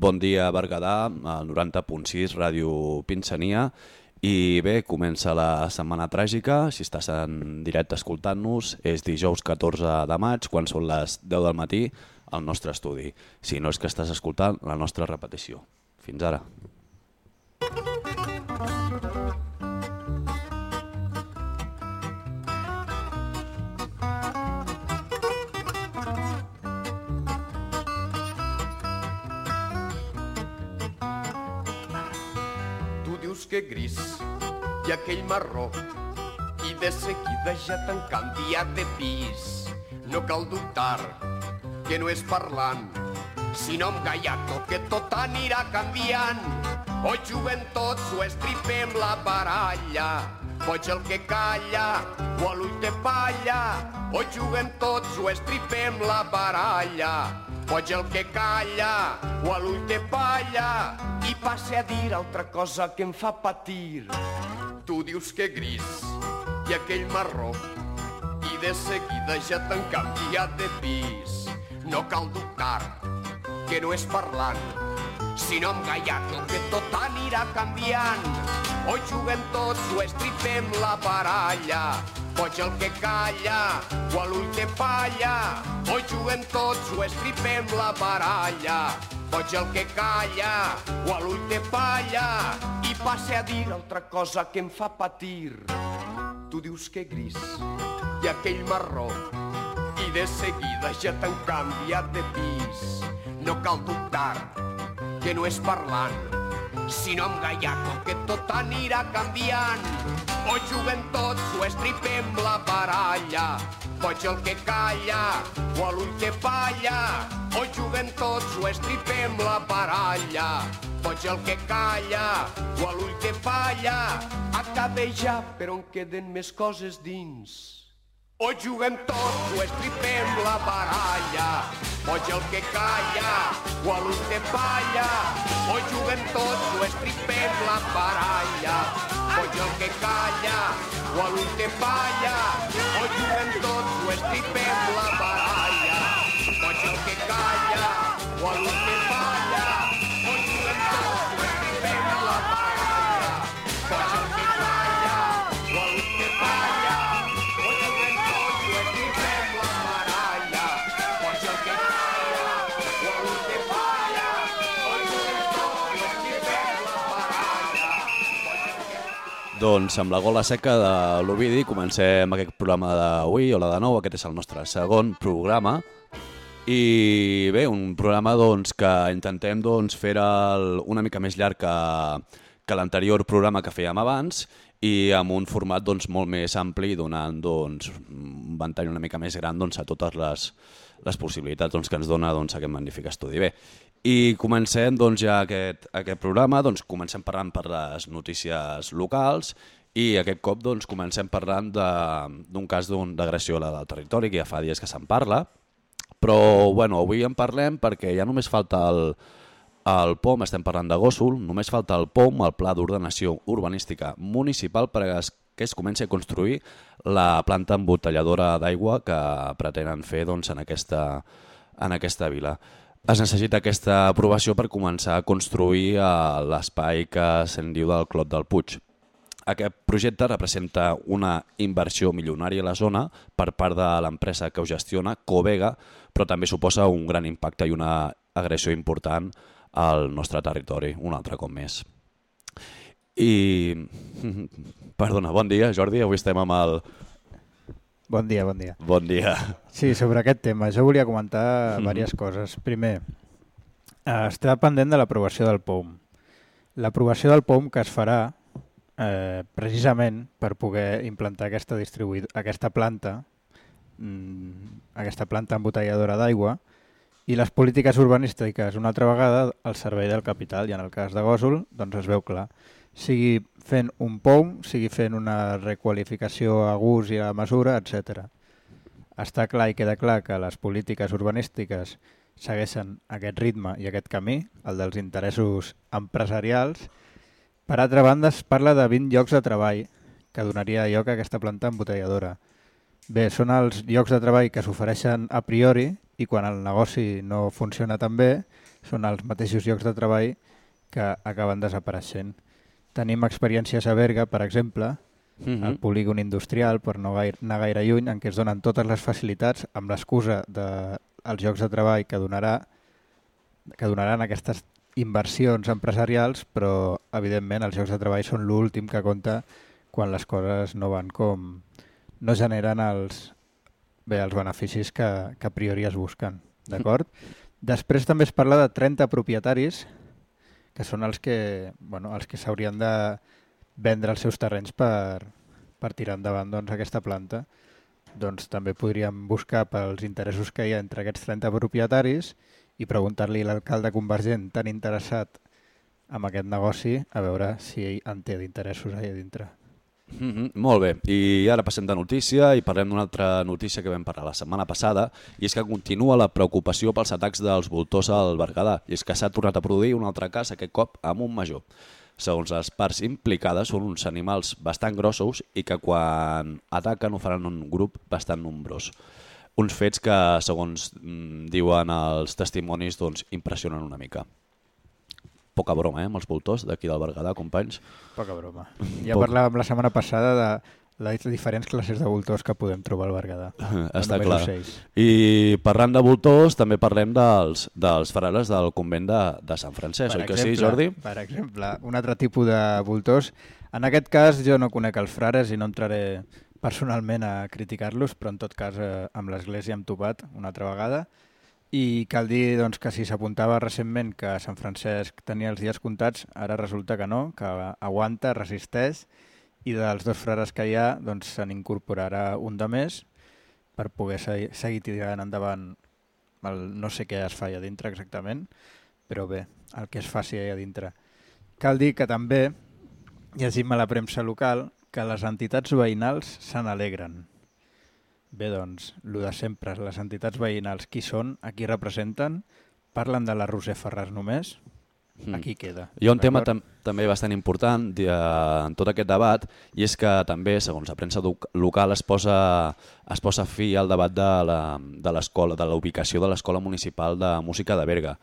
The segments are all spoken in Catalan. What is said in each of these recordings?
Bon dia, Berguedà, al 90.6, Ràdio Pinsania. I bé, comença la setmana tràgica, si estàs en directe escoltant-nos, és dijous 14 de maig, quan són les 10 del matí, al nostre estudi. Si no és que estàs escoltant la nostra repetició. Fins ara. Que gris i aquell marró i de seguida ja t'han canviat de pis. No cal dubtar que no és parlant, sinó amb gaiato que tot anirà canviant. O juguen tots o estripem la baralla, Boig el que calla o a l'ull de palla, o juguen tots o estripem la baralla. Boig el que calla o a l'ull de palla i passe a dir altra cosa que em fa patir. Tu dius que gris i aquell marró i de seguida ja t'han canviat de pis. No cal dubtar que no és parlant, sinó amb gaiato que tot anirà canviant. O juguem tots o estripem la baralla, Boig el que calla o a l'ull de palla, o juguem tots o estripem la baralla, Boig el que calla o a l'ull de palla, i passe a dir altra cosa que em fa patir. Tu dius que gris i aquell marró. I de seguida ja t'han canviat de pis. No cal dubtar que no és parlant, sinó amb gaiato que tot anirà canviant. O juguem tots o estripem la baralla, Boig el que calla o l'ull que palla, o juguem tots o estripem la baralla, Boig el que calla o l'ull que palla, acabe ja però en queden més coses dins. O juguem tots o estripem la baralla, Boig el que calla o a l'ull de palla, o juguem tots o la baralla, Boig el que calla o a l'ull de palla, o juguem tots o la baralla, Boig el que calla o a Doncs amb la gola seca de l'Ovidi comencem aquest programa d'avui, hola de nou, aquest és el nostre segon programa i bé, un programa doncs, que intentem doncs, fer el, una mica més llarg que, que l'anterior programa que fèiem abans i amb un format doncs, molt més ampli donant doncs, un ventall una mica més gran doncs, a totes les, les possibilitats doncs, que ens dona doncs, aquest magnífic estudi. Bé, i comencem doncs, ja aquest, aquest programa, doncs, comencem parlant per les notícies locals i aquest cop doncs, comencem parlant d'un cas d'agressió a del territori, que ja fa dies que se'n parla, però bueno, avui en parlem perquè ja només falta el, el POM, estem parlant de Gòsol, només falta el POM, el Pla d'Ordenació Urbanística Municipal, perquè es, que es comenci a construir la planta embotelladora d'aigua que pretenen fer doncs, en, aquesta, en aquesta vila. Es necessita aquesta aprovació per començar a construir eh, l'espai que se'n diu del Clot del Puig. Aquest projecte representa una inversió milionària a la zona per part de l'empresa que ho gestiona, Covega, però també suposa un gran impacte i una agressió important al nostre territori, un altre cop més. I... Perdona, bon dia, Jordi, avui estem amb el... Bon dia, bon dia. Bon dia. Sí, sobre aquest tema, jo volia comentar Mhm. diverses coses. Primer, eh, està pendent de l'aprovació del POM. L'aprovació del POM que es farà eh, precisament per poder implantar aquesta, aquesta planta, mm, aquesta planta embotelladora d'aigua, i les polítiques urbanístiques, una altra vegada, al servei del capital, i en el cas de Gòsol, doncs es veu clar. Sigui fent un POM, sigui fent una requalificació a gust i a mesura, etc. Està clar i queda clar que les polítiques urbanístiques segueixen aquest ritme i aquest camí, el dels interessos empresarials. Per altra banda, es parla de 20 llocs de treball que donaria lloc a aquesta planta embotelladora. Bé, són els llocs de treball que s'ofereixen a priori i quan el negoci no funciona tan bé, són els mateixos llocs de treball que acaben desapareixent. Tenim experiències a Berga, per exemple, Mm -hmm. el polígon industrial, per no gaire, anar gaire lluny, en què es donen totes les facilitats amb l'excusa dels de, llocs de treball que donarà que donaran aquestes inversions empresarials, però evidentment els llocs de treball són l'últim que compta quan les coses no van com... no generen els, bé, els beneficis que, que a priori es busquen. D'acord? Després també es parla de 30 propietaris que són els que, bueno, els que s'haurien de vendre els seus terrenys per, per tirar endavant doncs, aquesta planta. Doncs també podríem buscar pels interessos que hi ha entre aquests 30 propietaris i preguntar-li a l'alcalde convergent tan interessat amb aquest negoci a veure si en té d'interessos allà dintre. Mm -hmm, molt bé, i ara passem de notícia i parlem d'una altra notícia que vam parlar la setmana passada i és que continua la preocupació pels atacs dels voltors al Berguedà i és que s'ha tornat a produir un altre cas, aquest cop amb un major. Segons les parts implicades, són uns animals bastant grossos i que quan ataquen ho faran un grup bastant nombrós. Uns fets que, segons mm, diuen els testimonis, doncs, impressionen una mica poca broma, eh, amb els voltors d'aquí del Berguedà, companys. Poca broma. Ja Poc... parlàvem la setmana passada de les diferents classes de voltors que podem trobar al Berguedà. Està clar. Ocells. I parlant de voltors, també parlem dels, dels frares del convent de, de Sant Francesc, per oi exemple, que sí, Jordi? Per exemple, un altre tipus de voltors. En aquest cas jo no conec els frares i no entraré personalment a criticar-los, però en tot cas eh, amb l'Església hem topat una altra vegada i cal dir doncs, que si s'apuntava recentment que Sant Francesc tenia els dies comptats, ara resulta que no, que aguanta, resisteix, i dels dos frares que hi ha doncs, se n'incorporarà un de més per poder seguir, seguir tirant endavant el, no sé què es fa allà dintre exactament, però bé, el que es faci allà dintre. Cal dir que també, llegim a la premsa local, que les entitats veïnals se n'alegren Bé, doncs, el de sempre, les entitats veïnals, qui són, a qui representen, parlen de la Roser Ferraz només, mm. aquí queda. Hi ha un tema tam també bastant important de, en tot aquest debat i és que també, segons la premsa local, es posa, es posa fi al debat de l'escola, de la ubicació de l'Escola Municipal de Música de Berga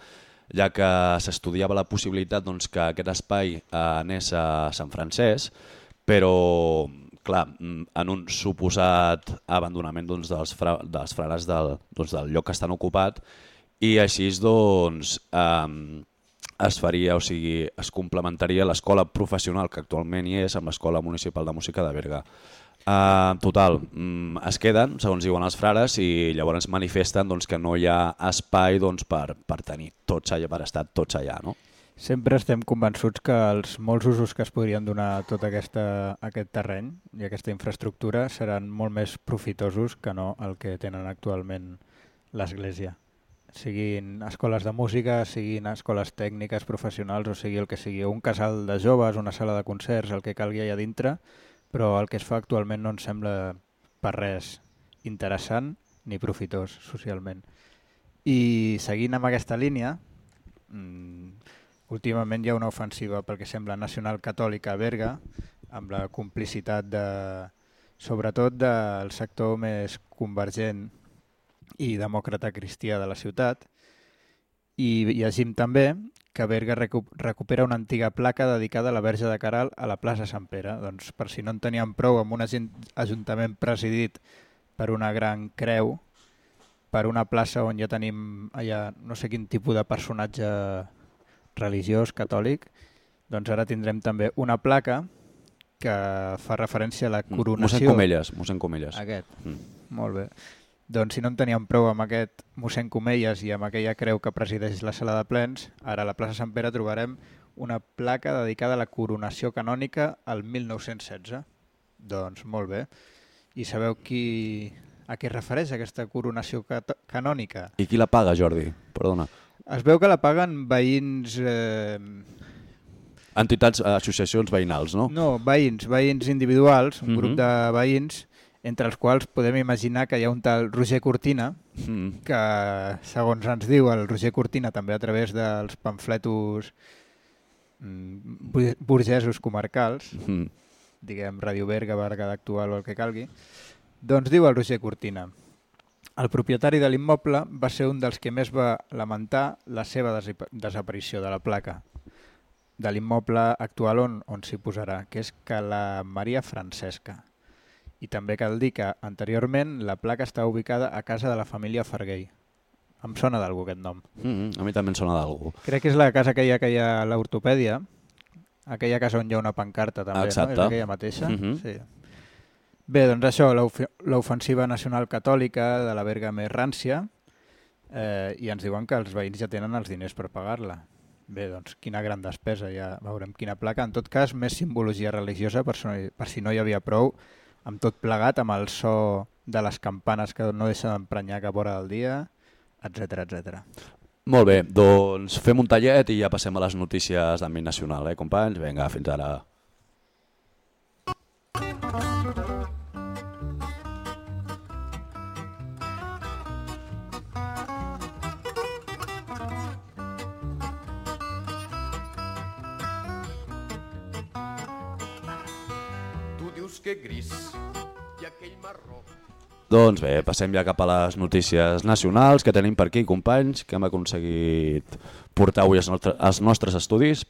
ja que s'estudiava la possibilitat doncs, que aquest espai eh, anés a Sant Francesc, però clar, mm, en un suposat abandonament doncs, dels, fra, dels frares del, doncs, del lloc que estan ocupat i així doncs, eh, es faria, o sigui, es complementaria l'escola professional que actualment hi és amb l'Escola Municipal de Música de Berga. Uh, total, um, es queden, segons diuen els frares, i llavors manifesten doncs, que no hi ha espai doncs, per, per tenir tots allà, per estar tots allà. No? Sempre estem convençuts que els molts usos que es podrien donar a tot aquesta, aquest terreny i aquesta infraestructura seran molt més profitosos que no el que tenen actualment l'Església. Siguin escoles de música, siguin escoles tècniques, professionals, o sigui el que sigui, un casal de joves, una sala de concerts, el que calgui allà dintre, però el que es fa actualment no ens sembla per res interessant ni profitós socialment. I seguint amb aquesta línia, mmm, Últimament hi ha una ofensiva pel que sembla nacional catòlica a Berga, amb la complicitat de, sobretot del sector més convergent i demòcrata cristià de la ciutat. I llegim també que Berga recupera una antiga placa dedicada a la Verge de Caral a la plaça Sant Pere. Doncs per si no en teníem prou amb un ajuntament presidit per una gran creu, per una plaça on ja tenim allà no sé quin tipus de personatge religiós catòlic, doncs ara tindrem també una placa que fa referència a la mm, coronació... Mossèn Comelles, mossèn Comelles. Aquest, mm. molt bé. Doncs si no en teníem prou amb aquest mossèn Comelles i amb aquella creu que presideix la sala de plens, ara a la plaça Sant Pere trobarem una placa dedicada a la coronació canònica al 1916. Doncs molt bé. I sabeu qui, a què refereix aquesta coronació canònica? I qui la paga, Jordi? Perdona. Es veu que la paguen veïns... Eh... Entitats, associacions veïnals, no? No, veïns, veïns individuals, un uh -huh. grup mhm. de veïns, entre els quals podem imaginar que hi ha un tal Roger Cortina. -huh. que, segons ens diu el Roger Cortina, també a través dels pamfletos mm, burgesos comarcals. -huh. diguem Radio Berga, Berga d'actual o el que calgui, doncs diu el Roger Cortina, El propietari de l'immoble va ser un dels que més va lamentar la seva desaparició de la placa de l'immoble actual on, on s'hi posarà, que és que la Maria Francesca. I també cal dir que anteriorment la placa estava ubicada a casa de la família Farguell. Em sona d'algú aquest nom. Mm -hmm. A mi també em sona d'algú. Crec que és la casa que hi ha a l'ortopèdia, aquella casa on hi ha una pancarta també, Exacte. no? És aquella mateixa? Mhm. Sí. Bé, doncs això, l'of- l'ofensiva nacional catòlica de la Berga més rància eh, i ens diuen que els veïns ja tenen els diners per pagar-la. Bé, doncs quina gran despesa, ja veurem quina placa. En tot cas, més simbologia religiosa per, so, per si no hi havia prou, amb tot plegat, amb el so de les campanes que no deixen d'emprenyar cap hora del dia, etc etc. Molt bé, doncs fem un tallet i ja passem a les notícies d'àmbit nacional, eh, companys? Vinga, fins ara. Que gris i aquell marró. Doncs bé, passem ja cap a les notícies nacionals que tenim per aquí, companys, que hem aconseguit portar avui als, nostre, als nostres estudis.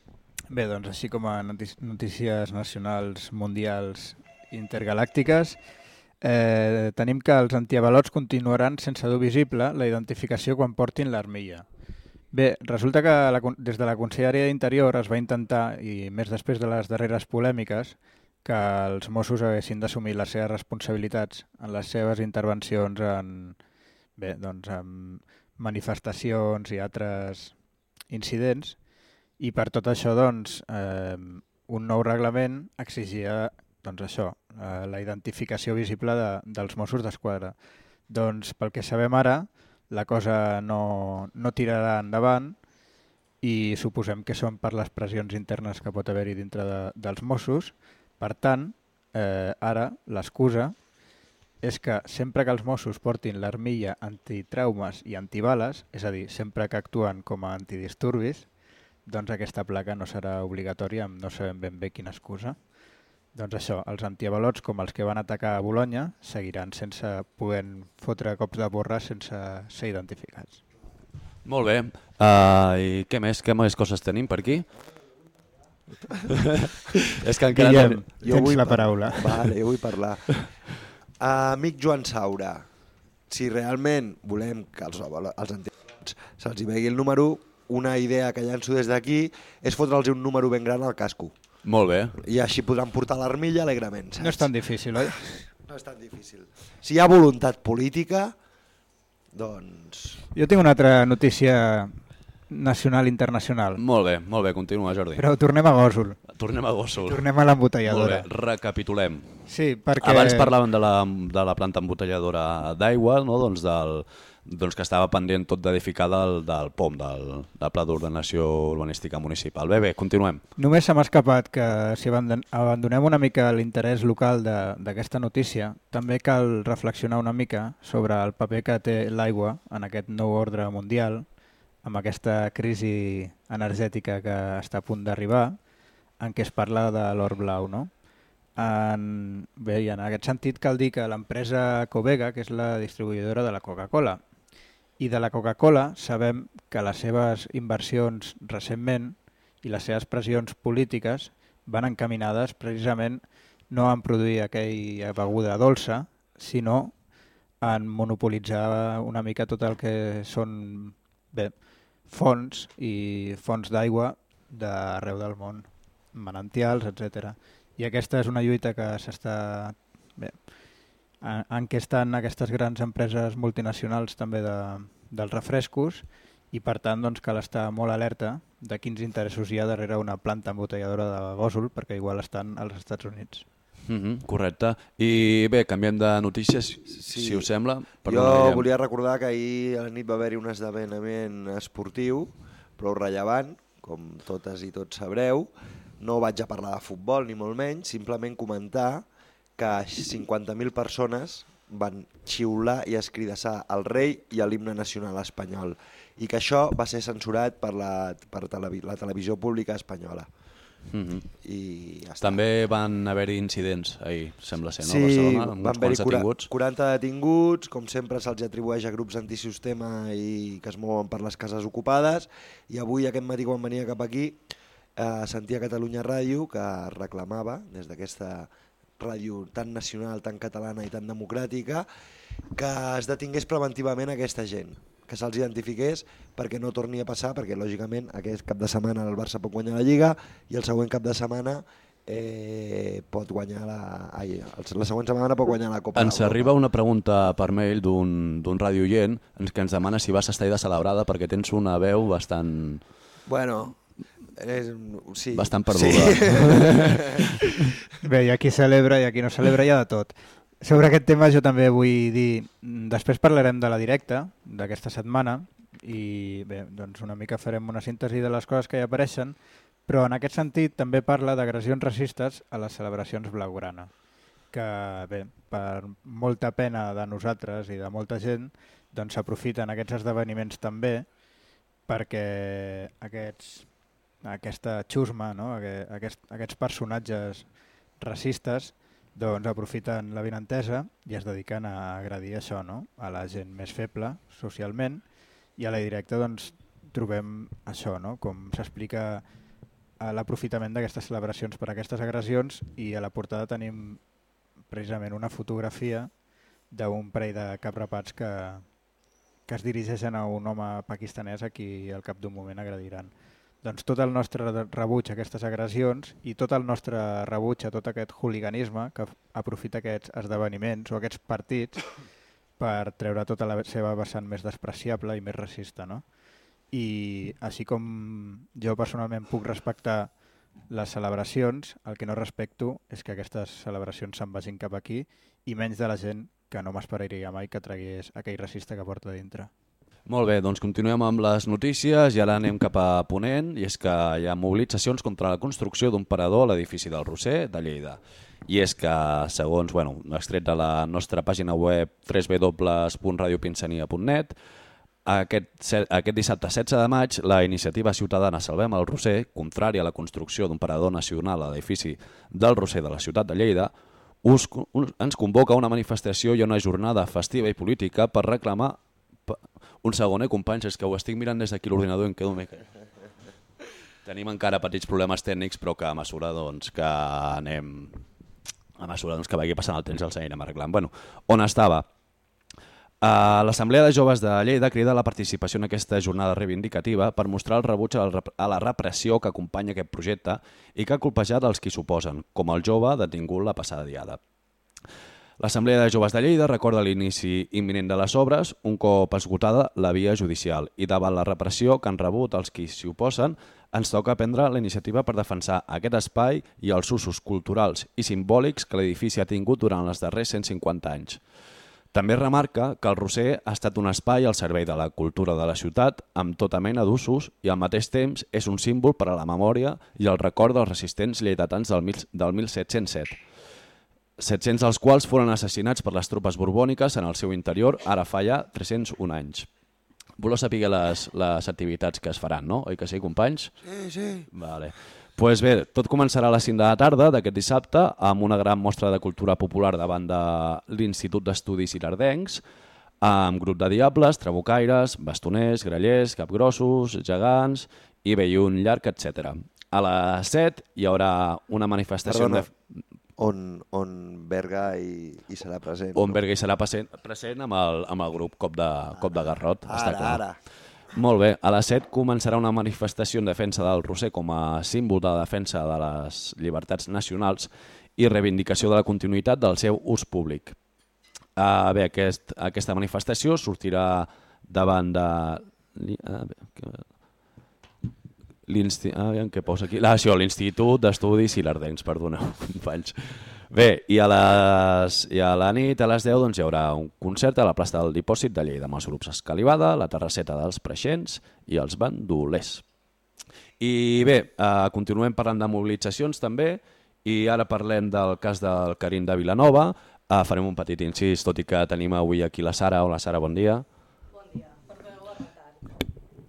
Bé, doncs així com a notícies, nacionals, mundials intergalàctiques, eh, tenim que els antiavalots continuaran sense dur visible la identificació quan portin l'armilla. Bé, resulta que la, des de la Conselleria d'Interior es va intentar, i més després de les darreres polèmiques, que els Mossos haguessin d'assumir les seves responsabilitats en les seves intervencions en, bé, doncs, en manifestacions i altres incidents, i per tot això, doncs, eh, un nou reglament exigia doncs això, eh, la identificació visible de, dels Mossos d'Esquadra. Doncs pel que sabem ara, la cosa no, no tirarà endavant i suposem que són per les pressions internes que pot haver-hi dintre de, dels Mossos. Per tant, eh, ara l'excusa és que sempre que els Mossos portin l'armilla antitraumes i antibales, és a dir, sempre que actuen com a antidisturbis, doncs aquesta placa no serà obligatòria no sabem ben bé quina excusa. Doncs això, els antiavalots, com els que van atacar a Bologna, seguiran sense poder fotre cops de borra sense ser identificats. Molt bé. Uh, I què més? Què més coses tenim per aquí? És que encara Guillem, no... Jo tens vull la par- paraula. Vale, jo vull parlar. Amic Joan Saura, si realment volem que els, els antiavalots se'ls hi vegi el número, una idea que llanço des d'aquí és fotre'ls un número ben gran al casco. Molt bé. I així podran portar l'armilla alegrement, saps? No és tan difícil, oi? No és tan difícil. Si hi ha voluntat política, doncs... Jo tinc una altra notícia nacional i internacional, Molt bé, molt bé, continua Jordi. però tornem a Gòsol, Tornem a Gósol. tornem a Molt bé, l'embotelladora. recapitulem. Sí, perquè... Abans parlàvem de la, de la planta embotelladora d'aigua, no? doncs, del, doncs que estava pendent tot d'edificar del, del POM, del, del Pla d'Ordenació Urbanística Municipal. Bé, bé, continuem. Només se m'ha escapat que si abandon- abandonem una mica l'interès local de- d'aquesta notícia, també cal reflexionar una mica sobre el paper que té l'aigua en aquest nou ordre mundial, amb aquesta crisi energètica que està a punt d'arribar, en què es parla de l'or blau, no? En, bé, i en aquest sentit cal dir que l'empresa Covega, que és la distribuïdora de la Coca-Cola, i de la Coca-Cola sabem que les seves inversions recentment i les seves pressions polítiques van encaminades precisament no en produir aquella beguda dolça, sinó en monopolitzar una mica tot el que són bé, fonts i fonts d'aigua d'arreu del món, manantials, etc. I aquesta és una lluita que s'està... Bé, en, en què estan aquestes grans empreses multinacionals també de, dels refrescos i per tant doncs, cal estar molt alerta de quins interessos hi ha darrere una planta embotelladora de Gòsol perquè igual estan als Estats Units. Mm -hmm, correcte. I bé, canviem de notícies, sí. si us sembla. jo Guillem. volia recordar que ahir a la nit va haver-hi un esdeveniment esportiu prou rellevant, com totes i tots sabreu. No vaig a parlar de futbol ni molt menys, simplement comentar que 50.000 persones van xiular i escridassar el rei i l'himne nacional espanyol i que això va ser censurat per la, per televi la televisió pública espanyola. Mm -hmm. i ja està. També van haver-hi incidents ahir, sembla ser, no? a Sí, Barcelona, amb van haver-hi quants cura- detinguts. 40 detinguts, com sempre se'ls atribueix a grups antisistema i que es mouen per les cases ocupades, i avui aquest matí quan venia cap aquí eh, sentia Catalunya Ràdio que reclamava des d'aquesta ràdio tan nacional, tan catalana i tan democràtica que es detingués preventivament aquesta gent que se'ls identifiqués perquè no torni a passar, perquè lògicament aquest cap de setmana el Barça pot guanyar la Lliga i el següent cap de setmana eh, pot guanyar la... Ai, la següent setmana pot guanyar la Copa Ens arriba una pregunta per mail d'un d'un radioient en que ens demana si vas estar de celebrada perquè tens una veu bastant... Bueno, és, sí. Bastant perduda. Sí. Bé, hi ha qui celebra i hi ha qui no celebra, hi ha de tot. Sobre aquest tema jo també vull dir... Després parlarem de la directa d'aquesta setmana i bé, doncs una mica farem una síntesi de les coses que hi apareixen, però en aquest sentit també parla d'agressions racistes a les celebracions blaugrana que bé, per molta pena de nosaltres i de molta gent doncs s'aprofiten aquests esdeveniments també perquè aquests, aquesta xusma, no? Aqu- aquest, aquests personatges racistes doncs aprofiten la vinentesa i es dediquen a agredir això, no? a la gent més feble socialment i a la directa doncs, trobem això, no? com s'explica a l'aprofitament d'aquestes celebracions per aquestes agressions i a la portada tenim precisament una fotografia d'un parell de caprapats que, que es dirigeixen a un home pakistanès a qui al cap d'un moment agrediran. Doncs tot el nostre rebuig a aquestes agressions i tot el nostre rebuig a tot aquest hooliganisme que aprofita aquests esdeveniments o aquests partits per treure tota la seva vessant més despreciable i més racista. No? I així com jo personalment puc respectar les celebracions, el que no respecto és que aquestes celebracions se'n vagin cap aquí i menys de la gent que no m'esperaria mai que tragués aquell racista que porta dintre. Molt bé, doncs continuem amb les notícies i ara anem cap a Ponent i és que hi ha mobilitzacions contra la construcció d'un parador a l'edifici del Roser de Lleida. I és que, segons, bueno, extret de la nostra pàgina web www.radiopinsania.net, aquest, aquest dissabte 16 de maig, la iniciativa ciutadana Salvem el Roser, contrària a la construcció d'un parador nacional a l'edifici del Roser de la ciutat de Lleida, us, un, ens convoca una manifestació i una jornada festiva i política per reclamar... Un segon, eh, companys, és que ho estic mirant des d'aquí l'ordinador i em quedo una mica... Tenim encara petits problemes tècnics, però que a mesura doncs, que anem... A mesura doncs, que vagi passant el temps els anirem arreglant. Bueno, on estava? Uh, L'Assemblea de Joves de Lleida crida la participació en aquesta jornada reivindicativa per mostrar el rebuig a a la repressió que acompanya aquest projecte i que ha colpejat els qui s'oposen, com el jove detingut la passada diada. L'Assemblea de Joves de Lleida recorda l'inici imminent de les obres un cop esgotada la via judicial i davant la repressió que han rebut els qui s'hi oposen ens toca prendre la iniciativa per defensar aquest espai i els usos culturals i simbòlics que l'edifici ha tingut durant els darrers 150 anys. També remarca que el Roser ha estat un espai al servei de la cultura de la ciutat amb tota mena d'usos i al mateix temps és un símbol per a la memòria i el record dels resistents lleidatans del, del 1707. 700 dels quals foren assassinats per les tropes borbòniques en el seu interior ara fa ja 301 anys. Voleu saber les, les activitats que es faran, no? Oi que sí, companys? Sí, sí. Vale. pues bé, tot començarà a les 5 de la tarda d'aquest dissabte amb una gran mostra de cultura popular davant de l'Institut d'Estudis Irardencs, amb grup de diables, trabucaires, bastoners, grallers, capgrossos, gegants i bé, i un llarg, etc. A les 7 hi haurà una manifestació... Perdona, de- on, on Berga hi, hi serà present. on Berga hi serà present, present amb, el, amb el grup Cop de, Cop de Garrot. està Ara, clar. ara. Molt bé, a les 7 començarà una manifestació en defensa del Roser com a símbol de defensa de les llibertats nacionals i reivindicació de la continuïtat del seu ús públic. Uh, bé, aquest, aquesta manifestació sortirà davant de... ah, bé, L'insti... Ah, què posa aquí. Ah, això, l'Institut d'Estudis Ilardencs, perdoneu, companys. Bé, i a, les, i a la nit, a les 10, doncs, hi haurà un concert a la plaça del Dipòsit de Lleida amb els grups Escalivada, la Terrasseta dels Preixents i els Bandolers. I bé, eh, continuem parlant de mobilitzacions també i ara parlem del cas del Carín de Vilanova. Eh, farem un petit incís, tot i que tenim avui aquí la Sara. Hola Sara, bon dia.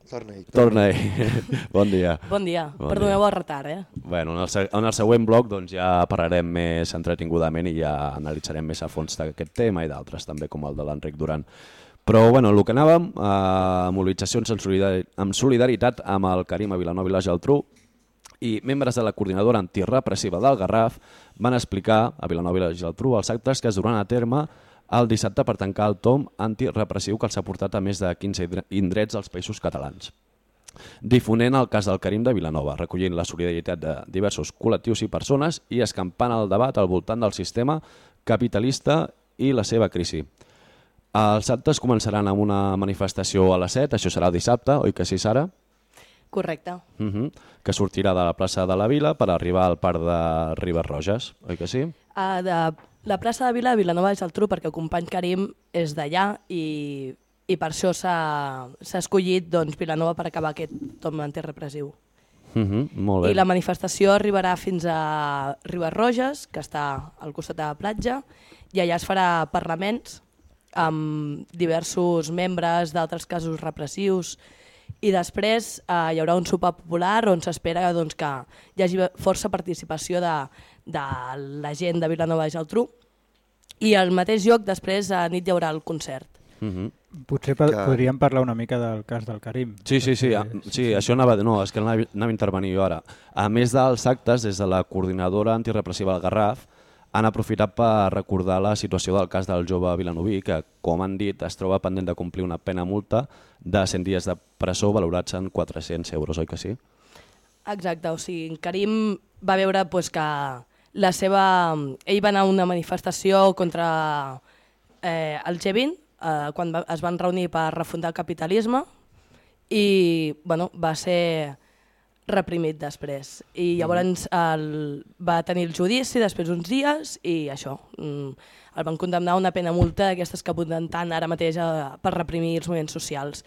Torna-hi. Torna-hi. bon dia. Bon dia. Bon Perdoneu dia. el retard, eh? Bueno, en el, en el següent bloc doncs, ja parlarem més entretingudament i ja analitzarem més a fons d'aquest tema i d'altres també, com el de l'Enric Duran. Però bueno, el que anàvem, eh, mobilitzacions en solidaritat, en solidaritat amb el Carim a Vilanova i la Geltrú i membres de la coordinadora antirepressiva del Garraf van explicar a Vilanova i la Geltrú els actes que es duran a terme el dissabte per tancar el tom antirepressiu que els ha portat a més de 15 indre- indrets als països catalans difonent el cas del Carim de Vilanova, recollint la solidaritat de diversos col·lectius i persones i escampant el debat al voltant del sistema capitalista i la seva crisi. Els actes començaran amb una manifestació a les 7, això serà dissabte, oi que sí, Sara? Correcte. Uh -huh. Que sortirà de la plaça de la Vila per arribar al parc de Ribes Roges, oi que sí? Uh, de la plaça de Vila de Vilanova i Geltrú, perquè el company Karim és d'allà i, i per això s'ha escollit doncs, Vilanova per acabar aquest tom antirepressiu. Uh -huh. Molt bé. I la manifestació arribarà fins a Ribes Roges, que està al costat de la platja, i allà es farà parlaments amb diversos membres d'altres casos repressius i després eh, hi haurà un sopar popular on s'espera doncs, que hi hagi força participació de, de la gent de Vilanova i Geltrú i al mateix lloc després a nit hi haurà el concert. Uh -huh. Potser Que- podríem parlar una mica del cas del Karim. Sí, sí, sí, a, sí, això anava, no, és que anava, anava a intervenir jo ara. A més dels actes, des de la coordinadora antirepressiva del Garraf, han aprofitat per recordar la situació del cas del jove vilanoví, que, com han dit, es troba pendent de complir una pena multa de 100 dies de presó valorats en 400 euros, oi que sí? Exacte, o sigui, Karim va veure pues, que la seva... Ell va anar a una manifestació contra eh, el G20, eh, quan va, es van reunir per refundar el capitalisme, i bueno, va ser reprimit després. I llavors el, va tenir el judici després d'uns dies i això, mm, el van condemnar a una pena multa d'aquestes que apunten tant ara mateix a, per reprimir els moviments socials.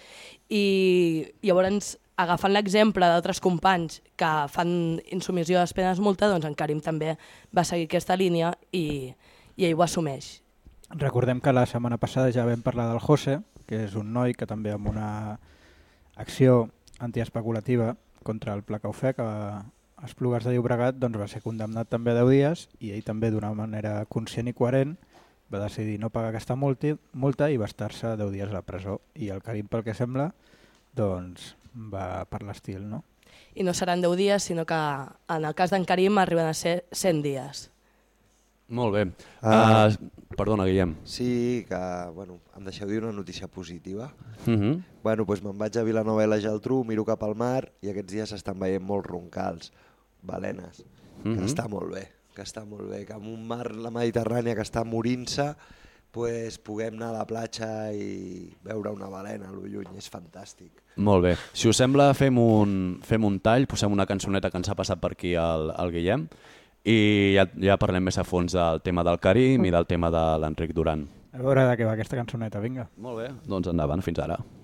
I llavors, agafant l'exemple d'altres companys que fan insumissió a les penes multa, doncs en Karim també va seguir aquesta línia i, i ell ho assumeix. Recordem que la setmana passada ja vam parlar del José, que és un noi que també amb una acció antiespeculativa contra el Pla Caufè, que a Esplugues de Llobregat doncs, va ser condemnat també a 10 dies i ell també d'una manera conscient i coherent va decidir no pagar aquesta multa i va estar-se 10 dies a la presó. I el Karim, pel que sembla, doncs va per l'estil, no? I no seran 10 dies, sinó que en el cas d'en Karim arriben a ser 100 dies. Molt bé. Ah. Uh, perdona, Guillem. Sí, que, bueno, em deixeu dir una notícia positiva. Uh -huh. Bueno, doncs me'n vaig a Vilanova i la Geltrú, miro cap al mar i aquests dies s'estan veient molts roncals, balenes, que Mhm. està molt bé, que està molt bé, que amb un mar, la Mediterrània, que està morint-se, pues, puguem anar a la platja i veure una balena a lo lluny, és fantàstic. Molt bé. Si us sembla, fem un, fem un tall, posem una cançoneta que ens ha passat per aquí el, el Guillem i ja, ja parlem més a fons del tema del Karim i del tema de l'Enric Duran. A veure de què va aquesta cançoneta, vinga. Molt bé. Doncs endavant, fins ara. Llueve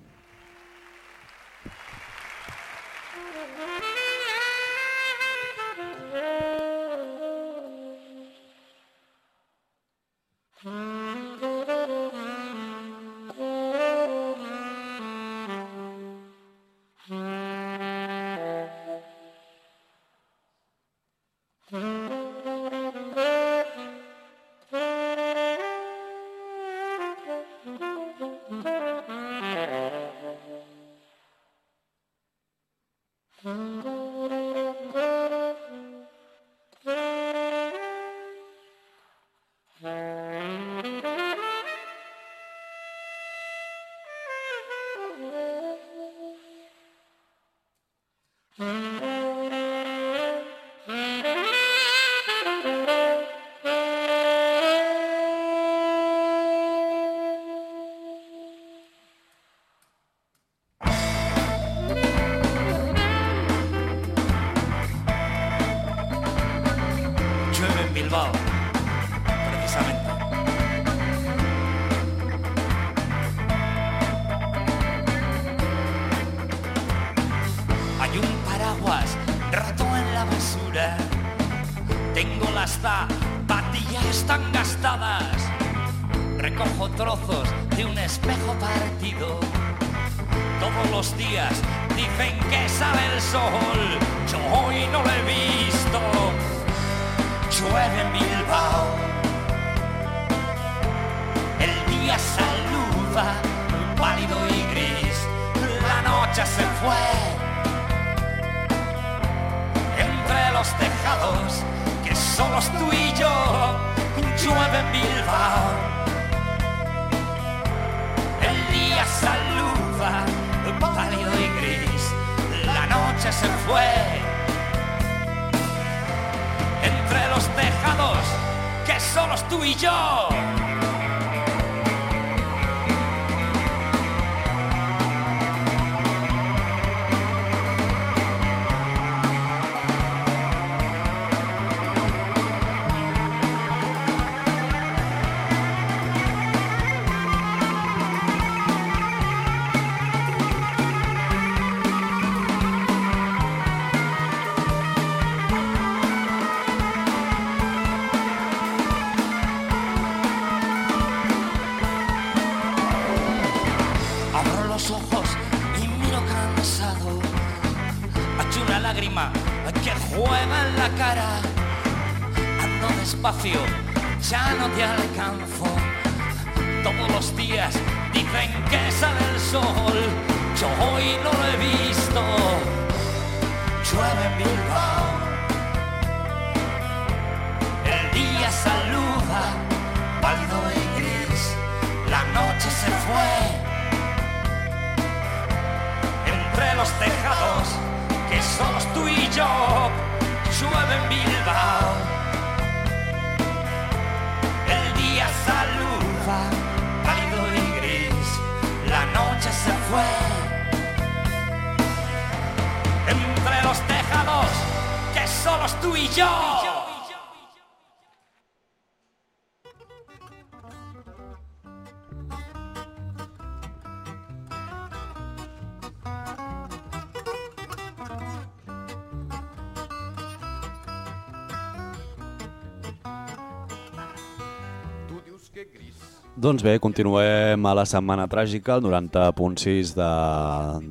Doncs bé, continuem a la setmana tràgica, el 90.6 de,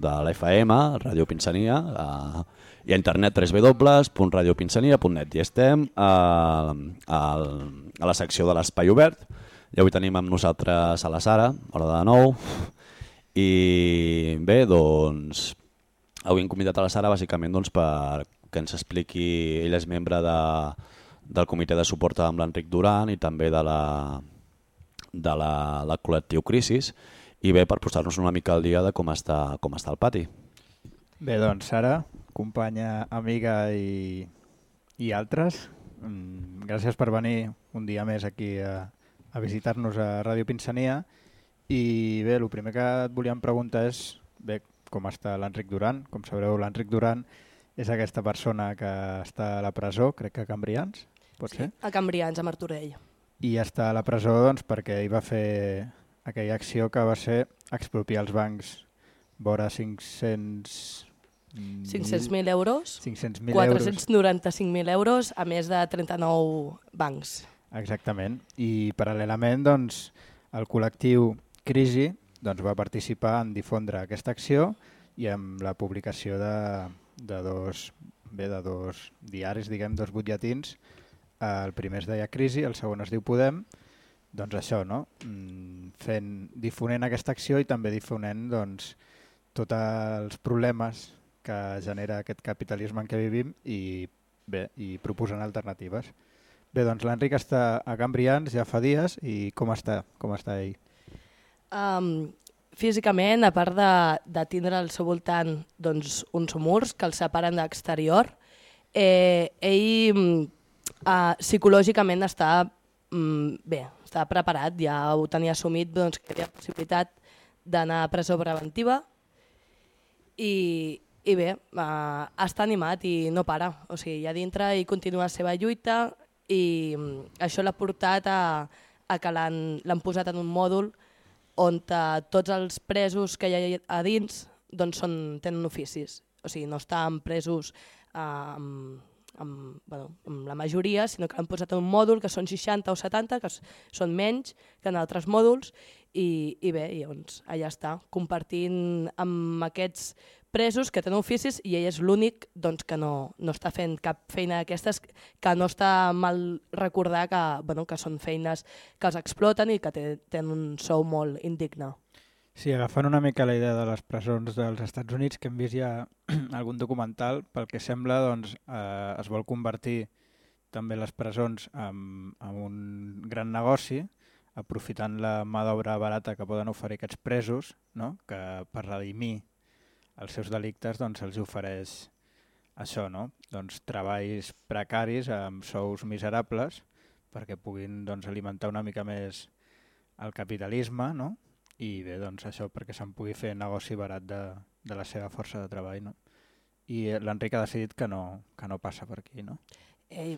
de l'FM, Ràdio Pinsania, a, i a internet www.radiopinsania.net. I estem a, a, a la secció de l'Espai Obert, i avui tenim amb nosaltres a la Sara, hora de nou, i bé, doncs, avui hem convidat a la Sara bàsicament doncs, per que ens expliqui, ell és membre de, del comitè de suport amb l'Enric Duran i també de la, de la, la col·lectiu Crisis i bé per posar-nos una mica al dia de com està, com està el pati. Bé, doncs, Sara, companya, amiga i, i altres, mm, gràcies per venir un dia més aquí a, a visitar-nos a Ràdio Pinsania i bé, el primer que et volíem preguntar és bé, com està l'Enric Duran. Com sabreu, l'Enric Duran és aquesta persona que està a la presó, crec que a Cambrians, pot ser? A Cambrians, a Martorell. I està a la presó doncs, perquè hi va fer aquella acció que va ser expropiar els bancs vora 500... 500.000 euros, 500.000 euros. 495.000 euros a més de 39 bancs. Exactament. I paral·lelament, doncs, el col·lectiu Crisi doncs, va participar en difondre aquesta acció i amb la publicació de, de, dos, bé, de dos diaris, diguem, dos butlletins. El primer es deia Crisi, el segon es diu Podem. Doncs això, no? Mm, Fent, difonent aquesta acció i també difonent doncs, tots els problemes que genera aquest capitalisme en què vivim i, bé, i proposant alternatives. Bé, doncs l'Enric està a Cambrians ja fa dies i com està? Com està ell? Um, físicament, a part de, de tindre al seu voltant doncs, uns murs que el separen d'exterior, eh, ell uh, psicològicament està mm, bé, està preparat, ja ho tenia assumit doncs, que hi havia possibilitat d'anar a presó preventiva i, i bé, uh, està animat i no para. O sigui, allà dintre i continua la seva lluita i mm, això l'ha portat a, a que l'han posat en un mòdul on uh, tots els presos que hi ha a dins doncs són, tenen oficis. O sigui, no estan presos uh, amb, bueno, amb la majoria, sinó que l'han posat un mòdul que són 60 o 70, que són menys que en altres mòduls, i, i bé, i doncs allà està, compartint amb aquests presos que tenen oficis i ell és l'únic doncs, que no, no està fent cap feina d'aquestes, que no està mal recordar que, bueno, que són feines que els exploten i que tenen un sou molt indigne. Sí, agafant una mica la idea de les presons dels Estats Units, que hem vist ja algun documental, pel que sembla doncs, eh, es vol convertir també les presons en, en un gran negoci, aprofitant la mà d'obra barata que poden oferir aquests presos, no? que per redimir els seus delictes doncs, se'ls ofereix això, no? doncs, treballs precaris amb sous miserables perquè puguin doncs, alimentar una mica més el capitalisme no? I bé, doncs això perquè se'n pugui fer negoci barat de, de la seva força de treball, no? I l'Enric ha decidit que no, que no passa per aquí, no? Eh,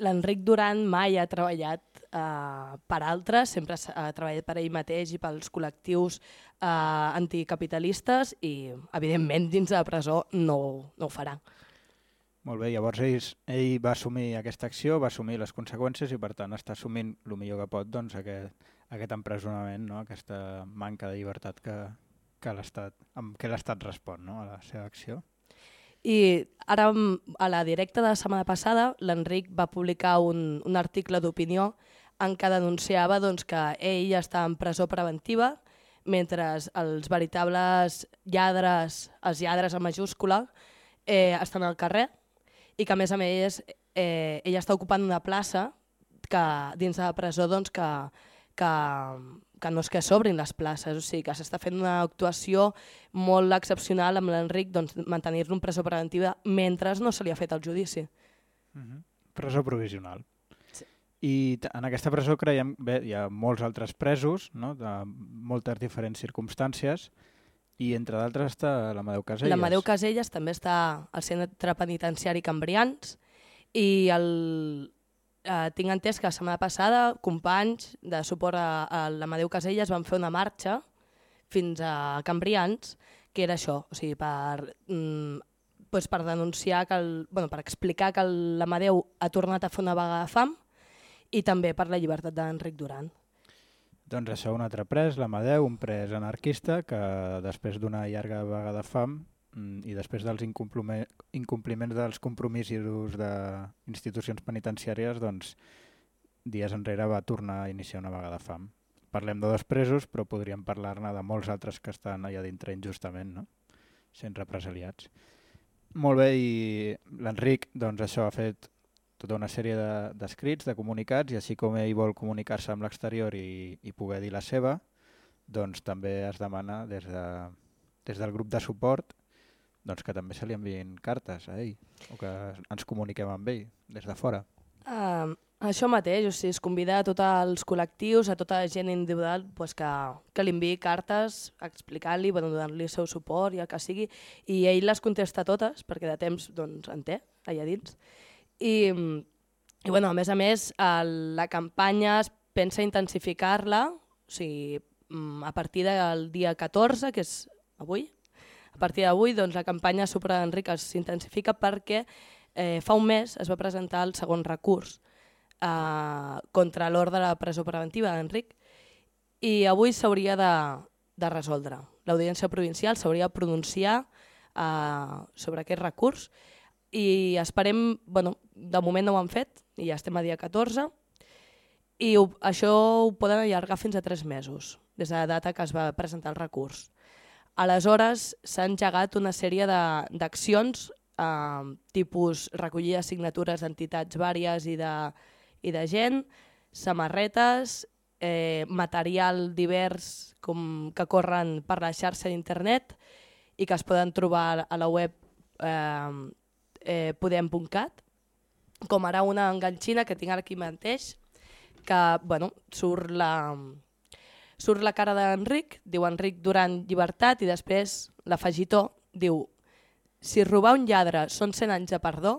L'Enric Duran mai ha treballat eh, per altres, sempre ha treballat per ell mateix i pels col·lectius eh, anticapitalistes i, evidentment, dins de la presó no, no ho farà. Molt bé, llavors ell, ell va assumir aquesta acció, va assumir les conseqüències i per tant està assumint el millor que pot doncs, aquest, aquest empresonament, no? aquesta manca de llibertat que, que l'Estat, amb què l'Estat respon no? a la seva acció. I ara, a la directa de la setmana passada, l'Enric va publicar un, un article d'opinió en què denunciava doncs, que ell està en presó preventiva mentre els veritables lladres, els lladres en majúscula, eh, estan al carrer i que a més a més eh, ell està ocupant una plaça que dins de la presó doncs, que, que, que no és que s'obrin les places, o sigui que s'està fent una actuació molt excepcional amb l'Enric doncs, mantenir-lo en presó preventiva mentre no se li ha fet el judici. Uh -huh. Presó provisional. Sí. I en aquesta presó creiem, bé, hi ha molts altres presos, no? de moltes diferents circumstàncies, i entre d'altres està l'Amadeu Caselles. L'Amadeu Caselles també està al centre penitenciari Cambrians i el, eh, tinc entès que la setmana passada companys de suport a, a l'Amadeu Caselles van fer una marxa fins a Cambrians, que era això, o sigui, per, mm, doncs per denunciar, que el, bueno, per explicar que l'Amadeu ha tornat a fer una vaga de fam i també per la llibertat d'Enric Duran. Doncs això, un altre pres, l'Amadeu, un pres anarquista que després d'una llarga vaga de fam i després dels incompliments dels compromisos d'institucions penitenciàries, doncs dies enrere va tornar a iniciar una vaga de fam. Parlem de dos presos, però podríem parlar-ne de molts altres que estan allà dintre injustament, no? sent represaliats. Molt bé, i l'Enric, doncs això, ha fet tota una sèrie d'escrits, de, de comunicats, i així com ell vol comunicar-se amb l'exterior i, i poder dir la seva, doncs també es demana des, de, des del grup de suport doncs que també se li enviïn cartes a ell, o que ens comuniquem amb ell des de fora. Uh, això mateix, o sigui, es convida a tots els col·lectius, a tota la gent individual pues, que, que li enviï cartes, explicar-li, bueno, donar-li el seu suport i el que sigui, i ell les contesta totes, perquè de temps doncs, en té allà dins. I, i bueno, a més a més, el, la campanya es pensa intensificar-la, o sigui, mm, a partir del dia 14, que és avui, partir d'avui doncs, la campanya Supra d'Enric s'intensifica perquè eh, fa un mes es va presentar el segon recurs eh, contra l'ordre de presó preventiva d'Enric i avui s'hauria de, de resoldre. L'Audiència Provincial s'hauria de pronunciar eh, sobre aquest recurs i esperem, bueno, de moment no ho han fet i ja estem a dia 14 i ho, això ho poden allargar fins a 3 mesos des de la data que es va presentar el recurs. Aleshores s'ha engegat una sèrie d'accions eh, tipus recollir assignatures d'entitats vàries i de, i de gent, samarretes, eh, material divers com que corren per la xarxa d'internet i que es poden trobar a la web eh, eh, podem.cat, com ara una enganxina que tinc aquí mateix, que bueno, surt la, surt la cara d'Enric, diu Enric durant llibertat i després l'afegitó diu si robar un lladre són 100 anys de perdó,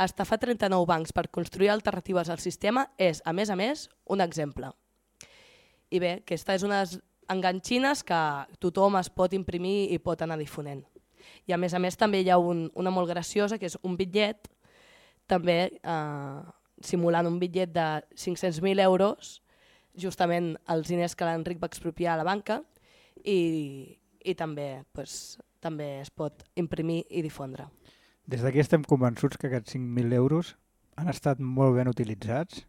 estafar 39 bancs per construir alternatives al sistema és, a més a més, un exemple. I bé, aquesta és unes enganxines que tothom es pot imprimir i pot anar difonent. I a més a més també hi ha un, una molt graciosa que és un bitllet, també eh, simulant un bitllet de 500.000 euros, justament els diners que l'Enric va expropiar a la banca, i, i també pues, també es pot imprimir i difondre. Des d'aquí estem convençuts que aquests 5.000 euros han estat molt ben utilitzats,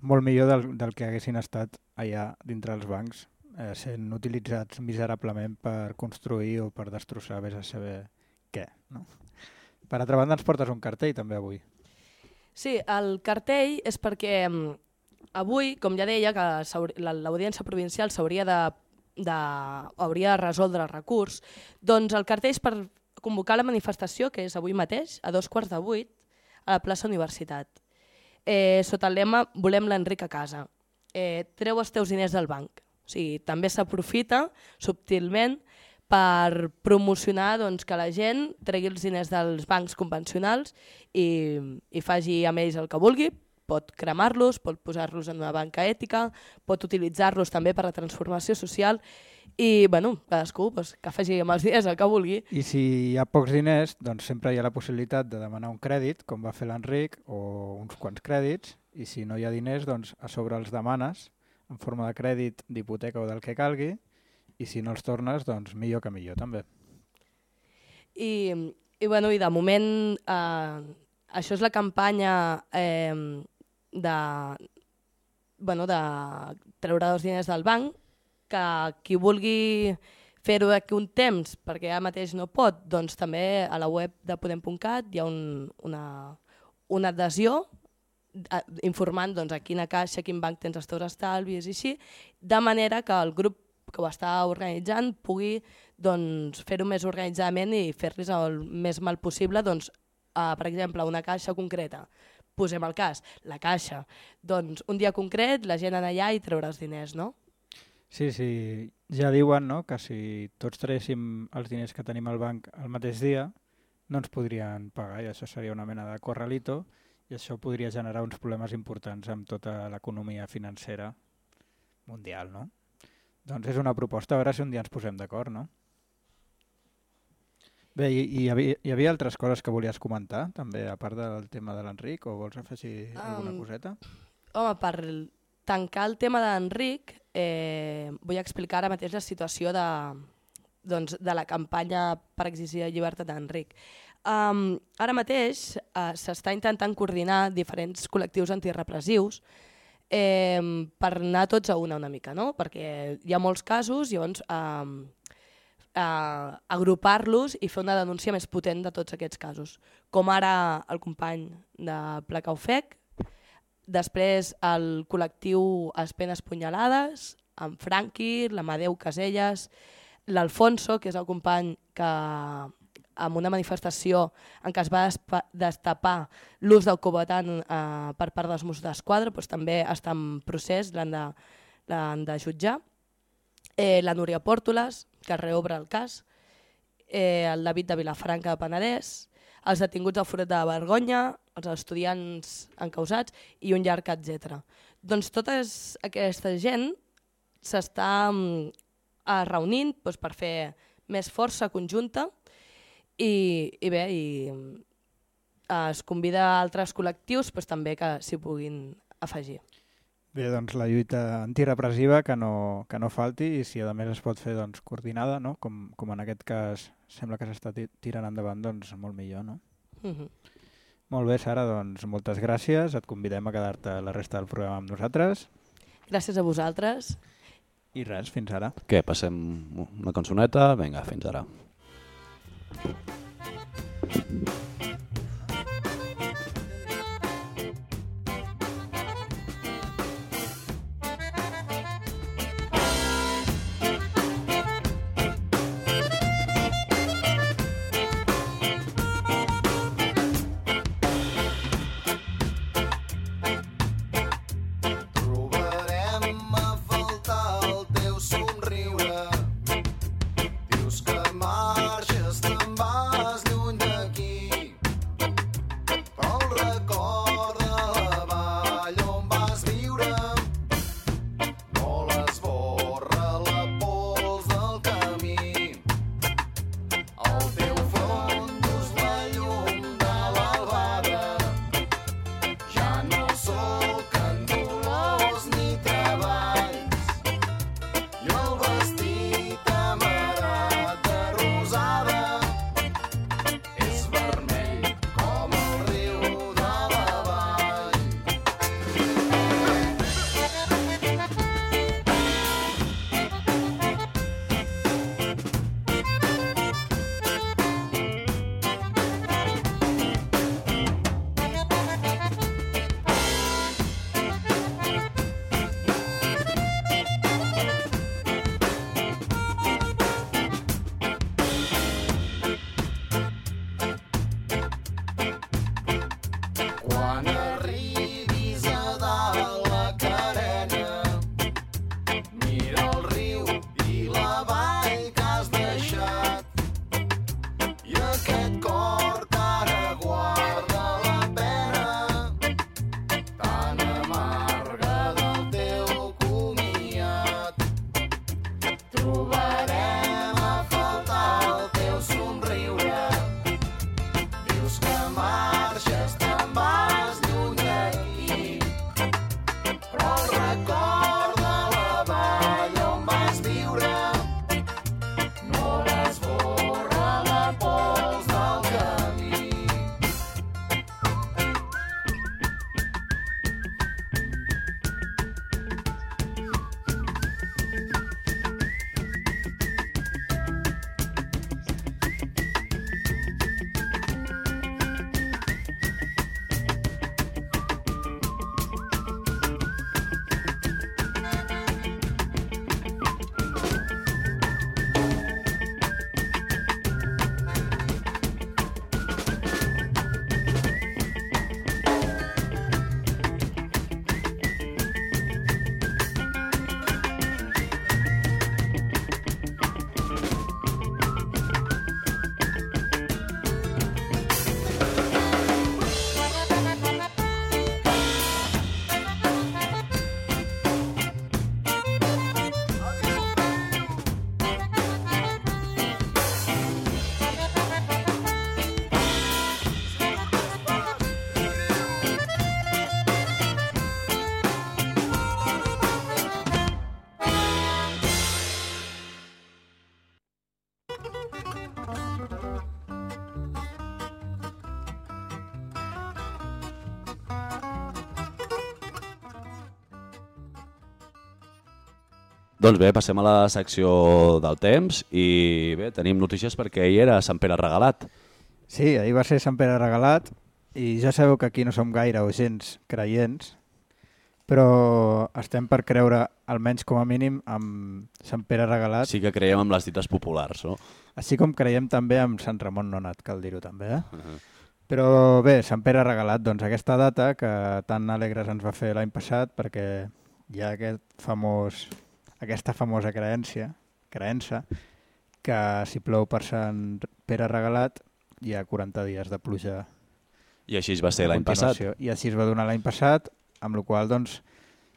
molt millor del, del que haguessin estat allà dintre els bancs, eh, sent utilitzats miserablement per construir o per destrossar, vés a saber què. No? Per altra banda, ens portes un cartell també avui. Sí, el cartell és perquè mm, avui, com ja deia, que l'audiència provincial s'hauria de, de, hauria de resoldre el recurs, doncs el cartell per convocar la manifestació, que és avui mateix, a dos quarts de vuit, a la plaça Universitat. Eh, sota el lema Volem l'Enric a casa. Eh, treu els teus diners del banc. O sigui, també s'aprofita subtilment per promocionar doncs, que la gent tregui els diners dels bancs convencionals i, i faci amb ells el que vulgui, pot cremar-los, pot posar-los en una banca ètica, pot utilitzar-los també per a transformació social i, bueno, cadascú doncs, que faci amb els diners el que vulgui. I si hi ha pocs diners, doncs sempre hi ha la possibilitat de demanar un crèdit, com va fer l'Enric, o uns quants crèdits, i si no hi ha diners, doncs a sobre els demanes en forma de crèdit, d'hipoteca o del que calgui, i si no els tornes, doncs millor que millor també. I, i, bueno, i de moment eh, això és la campanya eh, de, bueno, de treure els diners del banc, que qui vulgui fer-ho d'aquí un temps, perquè ara mateix no pot, doncs també a la web de Podem.cat hi ha un, una, una adhesió informant doncs, a quina caixa, a quin banc tens els teus estalvis i així, de manera que el grup que ho està organitzant pugui doncs, fer-ho més organitzadament i fer-los el més mal possible, doncs, a, per exemple, una caixa concreta. Posem el cas, la caixa. Doncs un dia concret la gent anar allà i treure els diners, no? Sí, sí, ja diuen no, que si tots traguéssim els diners que tenim al banc el mateix dia, no ens podrien pagar i això seria una mena de corralito i això podria generar uns problemes importants amb tota l'economia financera mundial, no? Doncs és una proposta, a veure si un dia ens posem d'acord, no? Bé, i, i hi, havia, hi havia altres coses que volies comentar, també, a part del tema de l'Enric, o vols afegir alguna Um, coseta? Home, per tancar el tema d'Enric, eh, vull explicar ara mateix la situació de, doncs, de la campanya per exigir la llibertat d'Enric. Um, ara mateix uh, s'està intentant coordinar diferents col·lectius antirepressius eh, per anar tots a una una mica, no? perquè hi ha molts casos, llavors um, uh, agrupar-los i fer una denúncia més potent de tots aquests casos. Com ara el company de Placa Ofec, després el col·lectiu Es Penes Punyalades, amb Franqui, l'Amadeu Caselles, l'Alfonso, que és el company que amb una manifestació en què es va destapar l'ús del cobetant eh, per part dels Mossos d'Esquadra, doncs també està en procés, l'han de, de jutjar. Eh, la Núria Pòrtoles, que reobre el cas, eh, el David de Vilafranca de Penedès, els detinguts al forat de Vergonya, els estudiants encausats i un llarg etc. Doncs tota es- aquesta gent s'està mm, eh, reunint doncs, per fer més força conjunta i, i bé, i eh, es convida a altres col·lectius doncs, també que s'hi puguin afegir. Bé, doncs la lluita antirepressiva que no, que no falti i si a més es pot fer doncs, coordinada, no? com, com en aquest cas sembla que s'està ti- tirant endavant, doncs molt millor. No? Uh -huh. Molt bé, Sara, doncs moltes gràcies. Et convidem a quedar-te la resta del programa amb nosaltres. Gràcies a vosaltres. I res, fins ara. Què, passem una cançoneta? Vinga, fins ara. Trobarem I aquest Doncs bé, passem a la secció del temps i bé, tenim notícies perquè ahir era Sant Pere Regalat. Sí, ahir va ser Sant Pere regalat i ja sabeu que aquí no som gaire o gens creients, però estem per creure, almenys com a mínim, amb Sant Pere regalat, Sí que creiem en les dites populars, no? així com creiem també amb Sant Ramon Nonat, cal dir-ho també. Eh? Uh -huh. Però bé, Sant Pere regalat, doncs aquesta data que tan alegres ens va fer l'any passat perquè hi ha aquest famós, aquesta famosa creència, creença que si plou per Sant Pere regalat hi ha 40 dies de pluja I així es va ser l'any passat. I així es va donar l'any passat, amb la qual doncs,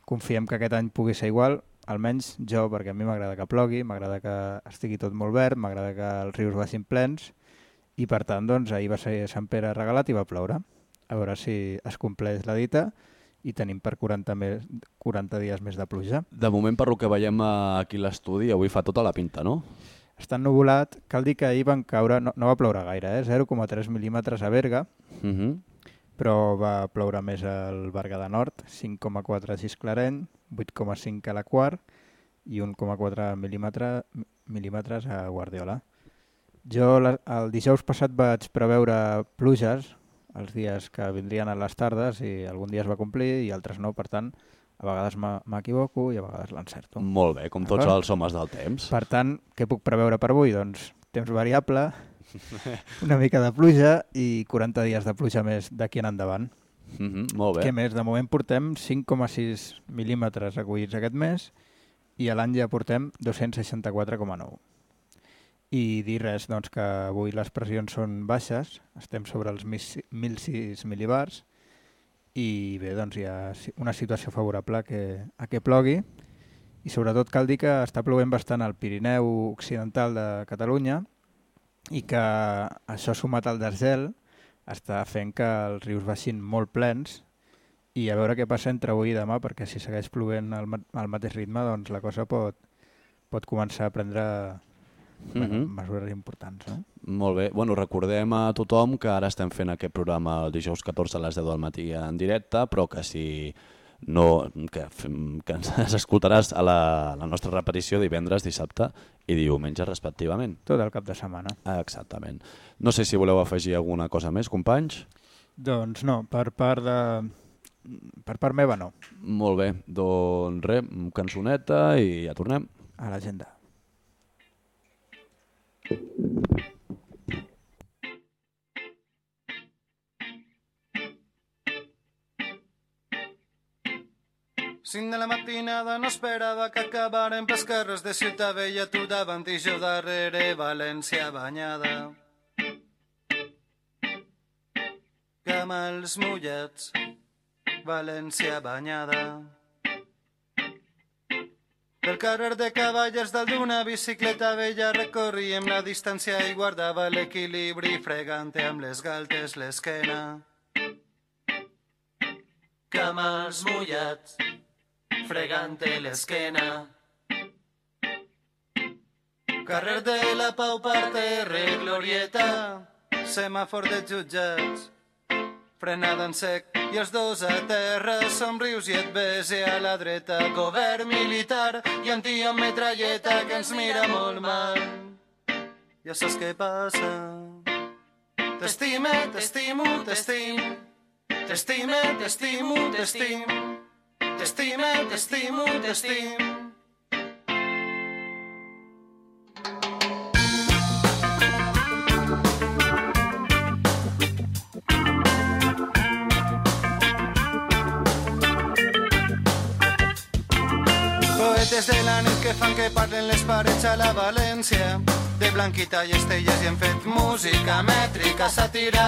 confiem que aquest any pugui ser igual, almenys jo, perquè a mi m'agrada que plogui, m'agrada que estigui tot molt verd, m'agrada que els rius vagin plens, i per tant, doncs, ahir va ser Sant Pere regalat i va ploure. A veure si es compleix la dita i tenim per 40, més, 40 dies més de pluja. De moment, per lo que veiem aquí a l'estudi, avui fa tota la pinta, no? Està ennuvolat, cal dir que ahir van caure, no, no va ploure gaire, eh? 0,3 mil·límetres a Berga, Uh -huh. però va ploure més al Berguedà Nord, 5,4 a Gisclareny, 8,5 a la Quart i 1,4 mil·límetre, mil·límetres a Guardiola. Jo la, el dijous passat vaig preveure pluges els dies que vindrien a les tardes i algun dia es va complir i altres no, per tant, a vegades m'e- m'equivoco i a vegades l'encerto. Molt bé, com tots els homes del temps. Per tant, què puc preveure per avui? Doncs temps variable, una mica de pluja i 40 dies de pluja més d'aquí en endavant. Uh -huh. Molt bé. Què més? De moment portem 5,6 mil·límetres recollits aquest mes i a l'any ja portem 264,9. I dir res, doncs, que avui les pressions són baixes, estem sobre els 1.006 mil·libars i bé, doncs hi ha una situació favorable que, a que plogui i sobretot cal dir que està plovent bastant al Pirineu occidental de Catalunya i que això sumat al desgel està fent que els rius baixin molt plens i a veure què passa entre avui i demà perquè si segueix plovent al, al mateix ritme doncs la cosa pot, pot començar a prendre bueno, Mhm. mesures importants. No? Molt bé. Bueno, recordem a tothom que ara estem fent aquest programa el dijous 14 a les 10 del matí en directe, però que si no, que, que ens escoltaràs a la, a la nostra repetició divendres, dissabte i diumenge respectivament. Tot el cap de setmana. Exactament. No sé si voleu afegir alguna cosa més, companys. Doncs no, per part de... Per part meva no, Molt bé, doncs res, cançoneta i ja tornem. a l'agenda. Cinc de la matinada no esperava que acabaren pels carrers de Ciutat Vella, tu davant i jo darrere, València banyada. Camals mullats, València banyada. Pel carrer de cavallers dalt d'una bicicleta vella recorríem la distància i guardava l'equilibri fregant amb les galtes l'esquena. Camals mullats, fregant l'esquena. Carrer de la Pau, parterre, glorieta, semàfor de jutjats, frenada en sec i els dos a terra, somrius i et bese a la dreta, govern militar i un tio amb metralleta que ens mira molt mal. Ja saps què passa? T'estime, t'estimo, t'estimo, t'estime, t'estimo, t'estimo, t'estime, t'estimo, t'estimo. Poetes de la nit que fan que parlen les parets a la València. De blanquita i estelles i hem fet música mètrica, sàtira,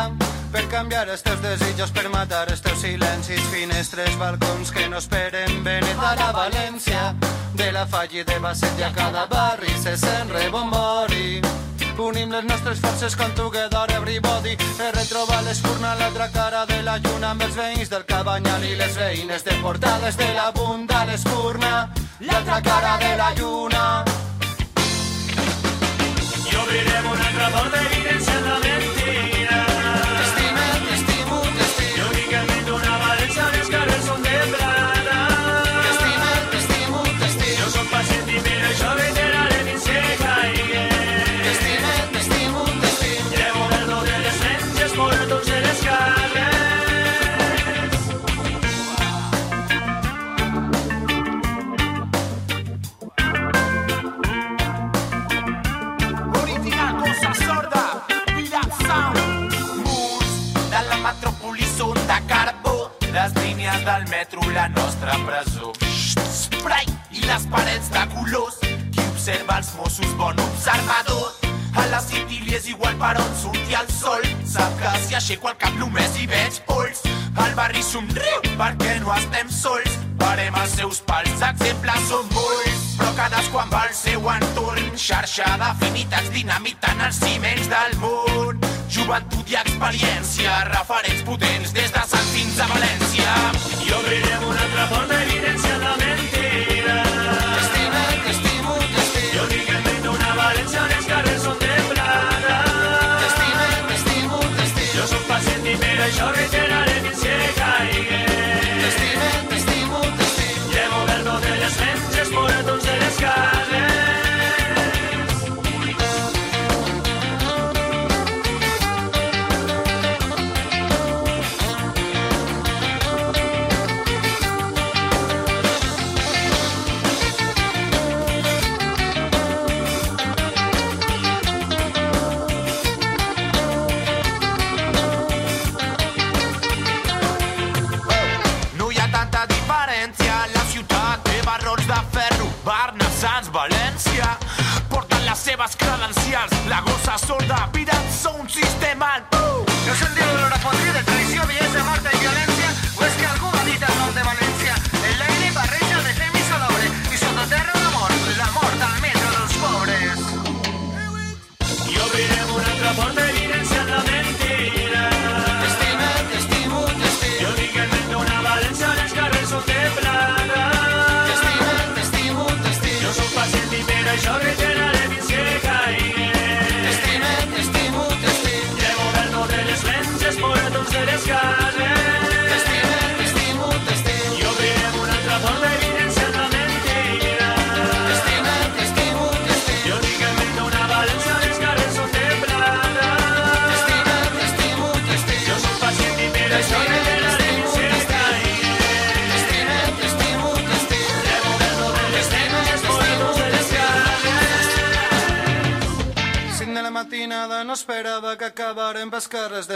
per canviar els teus desitjos, per matar els teus silencis, finestres, balcons que no esperen benet a la València. De la falli de Basset i a cada barri se sent rebombori. Unim les nostres forces com together everybody per retrobar l'espurna a l'altra cara de la lluna amb els veïns del Cabanyal i les veïnes deportades de la bunda a l'espurna l'altra cara de la lluna. I obrirem una altra porta evidenciant la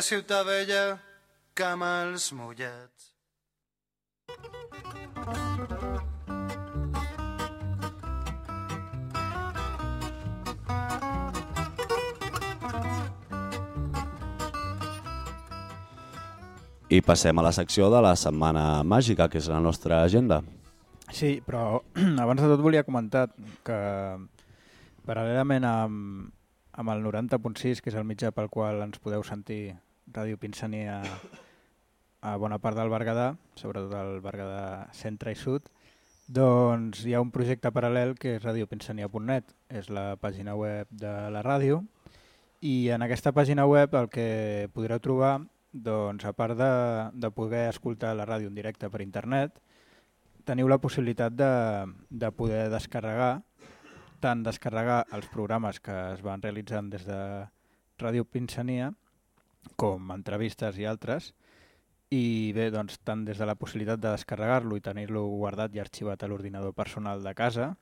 Ciutat Vella camals mullats. I passem a la secció de la Setmana Màgica, que és la nostra agenda. Sí, però abans de tot volia comentar que paral·lelament amb, amb el 90.6, que és el mitjà pel qual ens podeu sentir Ràdio Pinsania a bona part del Berguedà, sobretot al Berguedà centre i sud, doncs hi ha un projecte paral·lel que és radiopinsania.net, és la pàgina web de la ràdio, i en aquesta pàgina web el que podreu trobar, doncs, a part de, de poder escoltar la ràdio en directe per internet, teniu la possibilitat de, de poder descarregar, tant descarregar els programes que es van realitzant des de Ràdio Pinsania, com entrevistes i altres, i bé, doncs, tant des de la possibilitat de descarregar-lo i tenir-lo guardat i arxivat a l'ordinador personal de casa,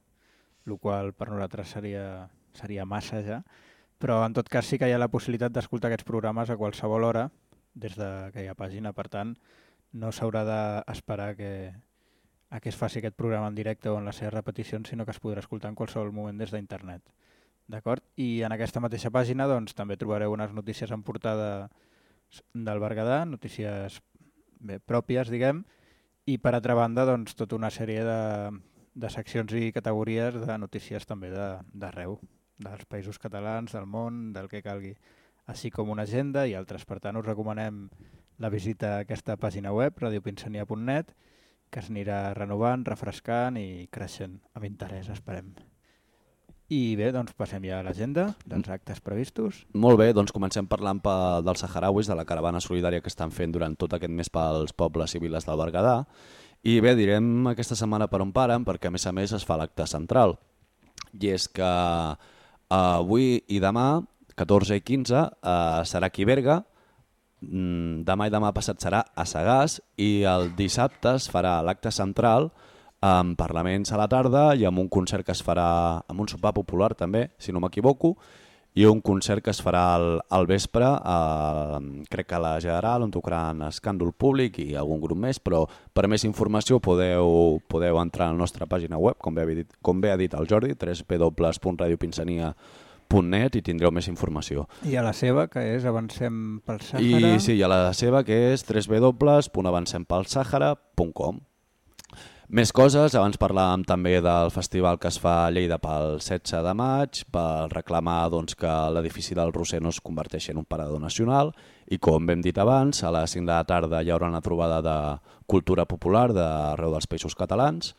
el qual per nosaltres seria, seria massa ja, però en tot cas sí que hi ha la possibilitat d'escoltar aquests programes a qualsevol hora des d'aquella pàgina, per tant no s'haurà d'esperar que, a que es faci aquest programa en directe o en les seves repeticions, sinó que es podrà escoltar en qualsevol moment des d'internet. D'acord? I en aquesta mateixa pàgina doncs, també trobareu unes notícies en portada del Berguedà, notícies bé, pròpies, diguem, i per altra banda doncs, tota una sèrie de, de seccions i categories de notícies també d'arreu, de, dels països catalans, del món, del que calgui, així com una agenda i altres. Per tant, us recomanem la visita a aquesta pàgina web, radiopinsania.net, que s'anirà renovant, refrescant i creixent amb interès, esperem. I bé, doncs passem ja a l'agenda dels actes previstos. Molt bé, doncs comencem parlant pe, dels saharauis, de la caravana solidària que estan fent durant tot aquest mes pels pobles i viles del Berguedà. I bé, direm aquesta setmana per on paren, perquè a més a més es fa l'acte central. I és que eh, avui i demà, 14 i 15, eh, serà aquí Berga, mm, demà i demà passat serà a Sagàs i el dissabte es farà l'acte central amb parlaments a la tarda i amb un concert que es farà amb un sopar popular també, si no m'equivoco, i un concert que es farà al, al vespre, a, crec que a la General, on tocaran Escàndol Públic i algun grup més, però per més informació podeu, podeu entrar a la nostra pàgina web, com bé ha dit, com bé ha dit el Jordi, www.radiopinsania.net i tindreu més informació. I a la seva, que és Avancem pel Sàhara... I sí, i a la seva, que és www.avancempelsàhara.com. Més coses, abans parlàvem també del festival que es fa a Lleida pel 16 de maig, per reclamar doncs, que l'edifici del Roser no es converteixi en un parador nacional i com hem dit abans, a les 5 de la tarda hi haurà una trobada de cultura popular d'arreu dels països catalans,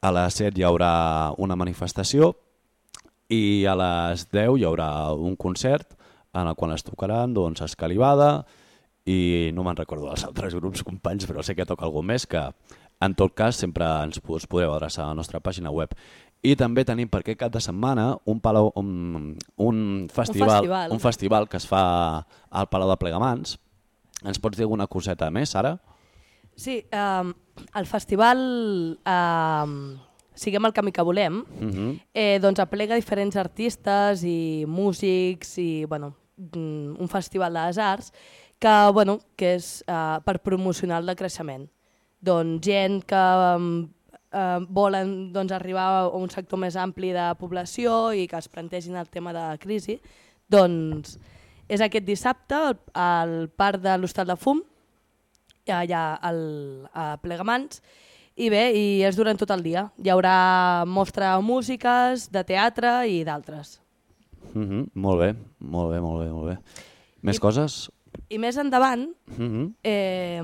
a les 7 hi haurà una manifestació i a les 10 hi haurà un concert en el qual es tocaran doncs, Escalivada i no me'n recordo dels altres grups companys, però sé que toca algú més que en tot cas, sempre ens us podreu adreçar a la nostra pàgina web. I també tenim per aquest cap de setmana un, palau, un, un, festival, Un festival. un festival que es fa al Palau de Plegamans. Ens pots dir alguna coseta més, ara? Sí, um, el festival um, Siguem el camí que volem, Uh -huh. eh, doncs aplega diferents artistes i músics i bueno, mm, un festival de les arts que, bueno, que és uh, per promocionar el decreixement. Doncs gent que um, uh, volen doncs, arribar a un sector més ampli de població i que es plantegin el tema de crisi, doncs és aquest dissabte al, parc de l'Hostal de Fum, allà al, a Plegamans, i bé, i és durant tot el dia. Hi haurà mostra de músiques, de teatre i d'altres. Uh -huh. Molt bé, molt bé, molt bé, molt bé. Més I- coses? I més endavant Uh -huh. eh,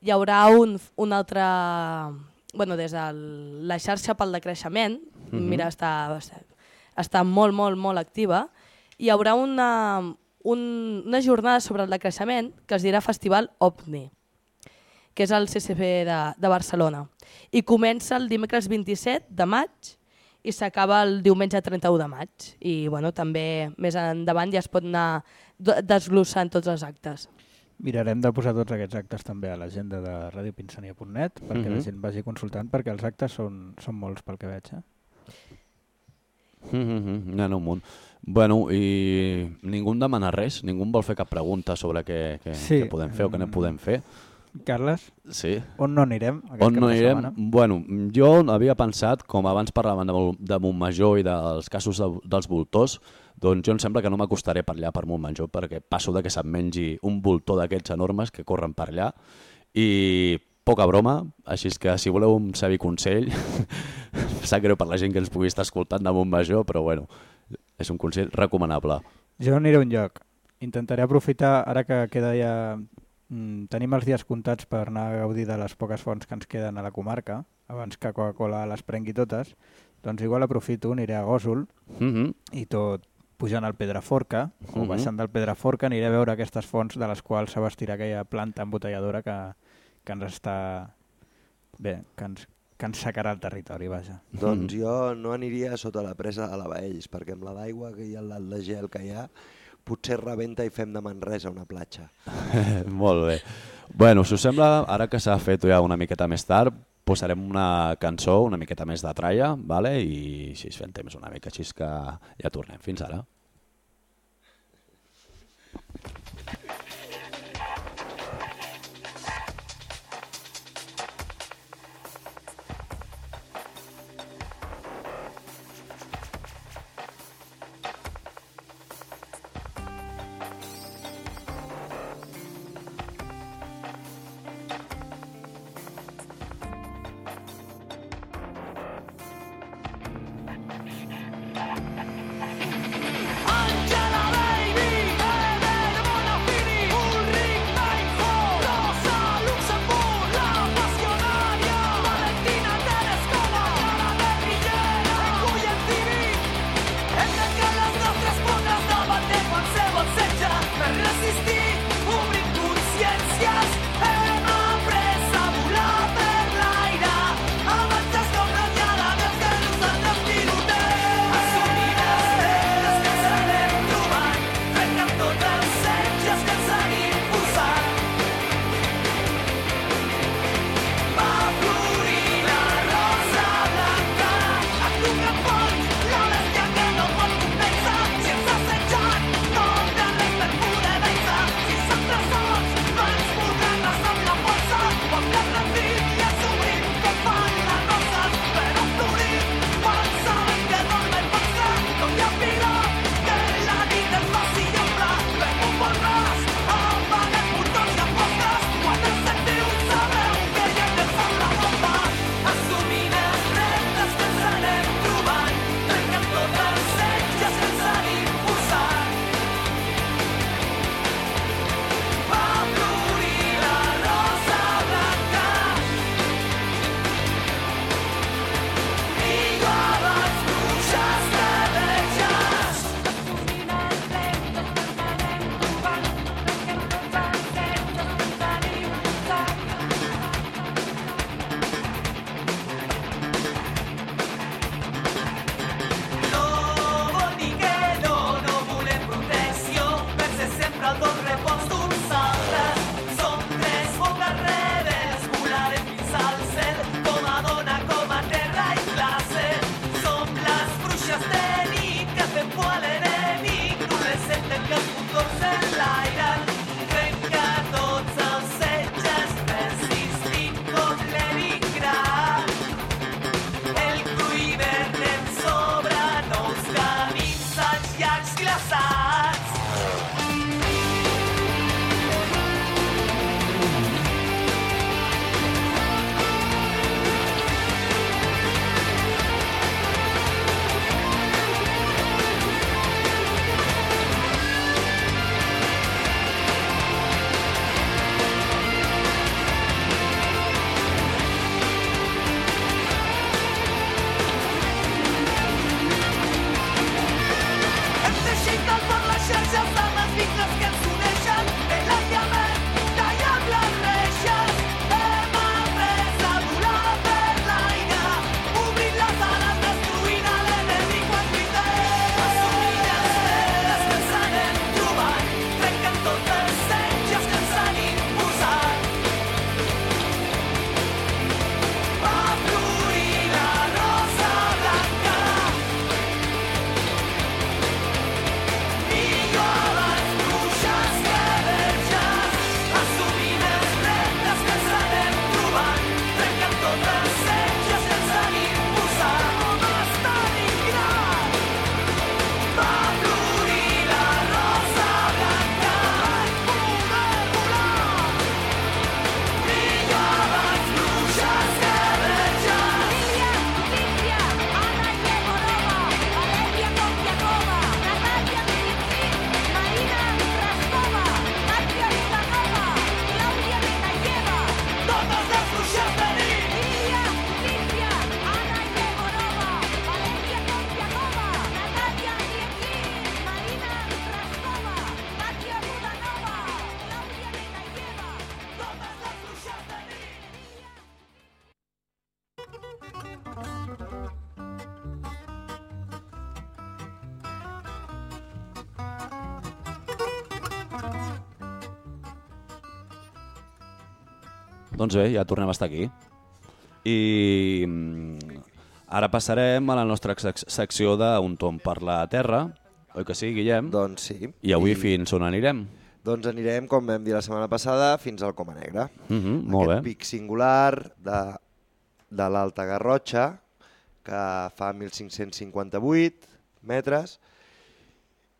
hi haurà un, un altre... bueno, des de la xarxa pel decreixement, Mhm. mira, està, està molt, molt, molt activa, hi haurà una, un, una jornada sobre el decreixement que es dirà Festival OVNI, que és el CCP de, de Barcelona. I comença el dimecres 27 de maig i s'acaba el diumenge 31 de maig. I bueno, també més endavant ja es pot anar de- desglossant tots els actes. Mirarem de posar tots aquests actes també a l'agenda de radiopinsania.net perquè Mhm. la gent vagi consultant, perquè els actes són, són molts pel que veig. Eh? Uh -huh. N'hi ha un munt. Bueno, i ningú em demana res, ningú vol fer cap pregunta sobre què, què, Sí, què podem fer o què no mm. podem fer. Carles, Sí. on no anirem On no anirem? setmana? Bueno, jo havia pensat, com abans parlàvem de, de Montmajor i dels casos de, dels voltors, doncs jo em sembla que no m'acostaré per allà per Montmajor perquè passo de que se'm mengi un voltor d'aquests enormes que corren per allà i poca broma, així és que si voleu un savi consell, sap greu per la gent que ens pugui estar escoltant de Montmajor, però bueno, és un consell recomanable. Jo aniré a un lloc. Intentaré aprofitar, ara que queda ja... Mm, tenim els dies comptats per anar a gaudir de les poques fonts que ens queden a la comarca, abans que Coca-Cola les prengui totes, doncs igual aprofito, aniré a Gòsol Mm -hmm. i tot pujant al Pedraforca o Mhm. baixant del Pedraforca aniré a veure aquestes fonts de les quals s'abastirà aquella planta embotelladora que, que ens està... Bé, que ens, que ens secarà el territori, vaja. Doncs jo no aniria sota la presa de la Baells, perquè amb la d'aigua que hi ha, l'alt de gel que hi ha, potser rebenta i fem de Manresa una platja. Molt bé. Bueno, si us sembla, ara que s'ha fet ja una miqueta més tard, posarem una cançó una miqueta més de tralla, vale? i si fem temps una mica, així que ja tornem. Fins ara. Angela baby, Doncs bé, ja tornem a estar aquí. I mm, ara passarem a la nostra sec secció d'Un tom per la terra, oi que sí, Guillem? Doncs sí. I avui fins on anirem? Doncs anirem, com vam dir la setmana passada, fins al Coma Negra. Mhm, molt Aquest bé. pic singular de, de l'Alta Garrotxa, que fa 1.558 metres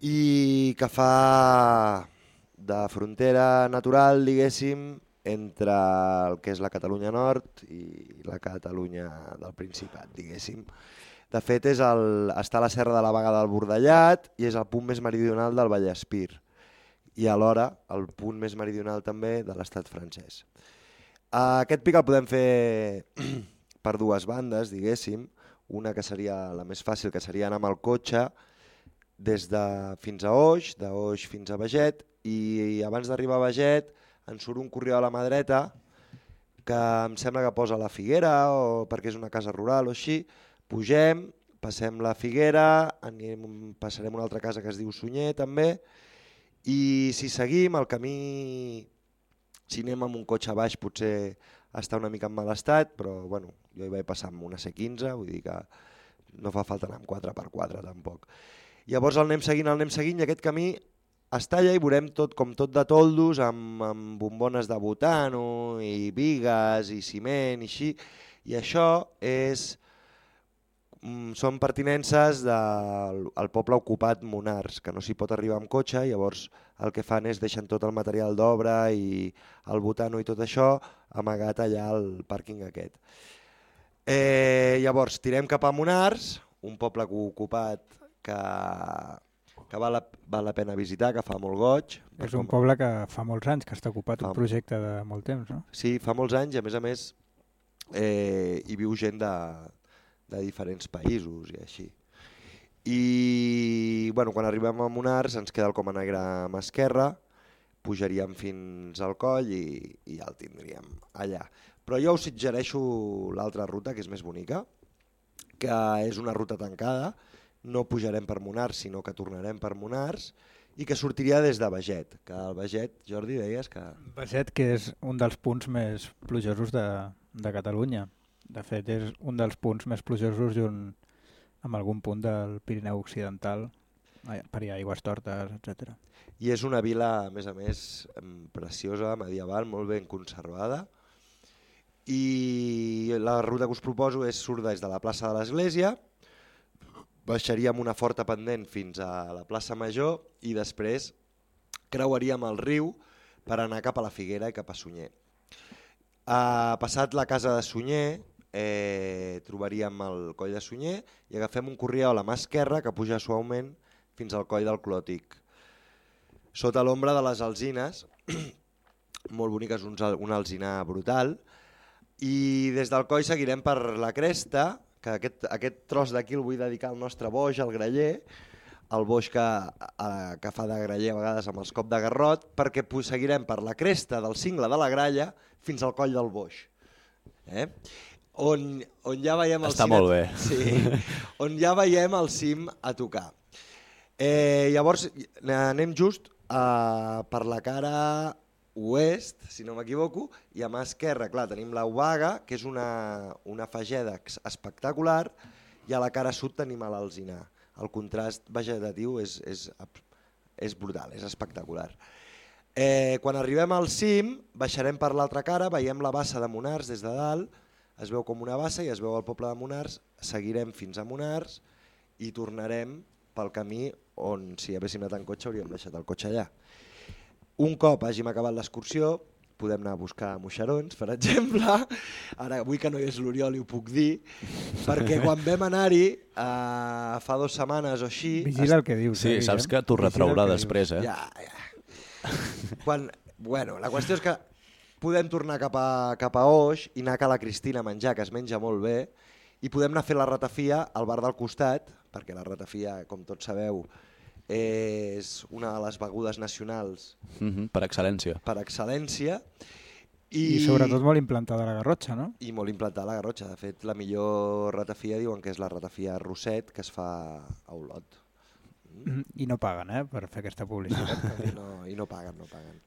i que fa de frontera natural, diguéssim, entre el que és la Catalunya Nord i la Catalunya del Principat, diguéssim. De fet, és el, està a la serra de la Vaga del Bordellat i és el punt més meridional del Vallespir i alhora el punt més meridional també de l'estat francès. Uh, aquest pic el podem fer per dues bandes, diguéssim. Una que seria la més fàcil, que seria anar amb el cotxe des de fins a Oix, de Oix fins a Beget, i abans d'arribar a Beget ens surt un corrió a la mà dreta que em sembla que posa la Figuera o perquè és una casa rural o així, pugem, passem la Figuera, anem, passarem una altra casa que es diu Sunyer també, i si seguim el camí, si anem amb un cotxe baix potser està una mica en mal estat, però bueno, jo hi vaig passar amb una C15, vull dir que no fa falta anar amb 4x4 tampoc. Llavors el anem seguint, el anem seguint i aquest camí es talla i veurem tot com tot de toldos amb, amb bombones de butano i vigues i ciment i així. I això és, mm, són pertinences del el poble ocupat Monars, que no s'hi pot arribar amb cotxe, llavors el que fan és deixen tot el material d'obra i el butano i tot això amagat allà al pàrquing aquest. Eh, llavors, tirem cap a Monars, un poble ocupat que, que val, la, val la pena visitar, que fa molt goig. És un poble que fa molts anys que està ocupat, Fa- un projecte de molt temps, no? Sí, fa molts anys i a més a més eh, hi viu gent de, de diferents països i així. I bueno, quan arribem a Monars ens queda el Coma Negre a mà esquerra, pujaríem fins al coll i, i ja el tindríem allà. Però jo us suggereixo l'altra ruta, que és més bonica, que és una ruta tancada, no pujarem per Monars, sinó que tornarem per Monars, i que sortiria des de Beget, que el Beget, Jordi, deies que... Beset, que és un dels punts més plujosos de, de Catalunya. De fet, és un dels punts més plujosos junt amb algun punt del Pirineu Occidental, per hi ha aigües tortes, etc. I és una vila, a més a més, preciosa, medieval, molt ben conservada. I la ruta que us proposo és surt des de la plaça de l'Església, baixaríem una forta pendent fins a la plaça Major i després creuaríem el riu per anar cap a la Figuera i cap a Sunyer. Uh, passat la casa de Sunyer, eh, trobaríem el coll de Sunyer i agafem un corriol a la mà esquerra que puja suaument fins al coll del Clòtic. Sota l'ombra de les alzines, molt boniques, un, un alzinar brutal, i des del coll seguirem per la cresta, que aquest, aquest tros d'aquí el vull dedicar al nostre boix, al graller, el boix que, eh, que fa de graller a vegades amb els cop de garrot, perquè seguirem per la cresta del cingle de la gralla fins al coll del boix. Eh? On, on ja veiem el Està cim... molt bé. Sí, on ja veiem el cim a tocar. Eh, llavors anem just eh, per la cara oest, si no m'equivoco, i a mà esquerra, clar, tenim la Ubaga, que és una, una fageda espectacular, i a la cara sud tenim l'Alzinar. El contrast vegetatiu és, és, és brutal, és espectacular. Eh, quan arribem al cim, baixarem per l'altra cara, veiem la bassa de Monars des de dalt, es veu com una bassa i es veu el poble de Monars, seguirem fins a Monars i tornarem pel camí on si haguéssim anat en cotxe hauríem deixat el cotxe allà. Un cop hàgim acabat l'excursió, podem anar a buscar moixerons, per exemple. Ara, avui que no hi és l'Oriol i ho puc dir, perquè quan vam anar-hi, eh, fa dues setmanes o així... Vigila el que dius. Sí, eh, saps que t'ho retraurà que després, eh? Ja, ja. Quan, bueno, la qüestió és que podem tornar cap a, cap a Oix i anar a Cala Cristina a menjar, que es menja molt bé, i podem anar a fer la ratafia al bar del costat, perquè la ratafia, com tots sabeu, és una de les begudes nacionals Mhm, per excel·lència. per excel·lència. I... I sobretot molt implantada a la Garrotxa, no? I molt implantada a la Garrotxa. De fet, la millor ratafia diuen que és la ratafia Roset, que es fa a Olot. I no paguen, eh, per fer aquesta publicitat. No, I no paguen, no paguen.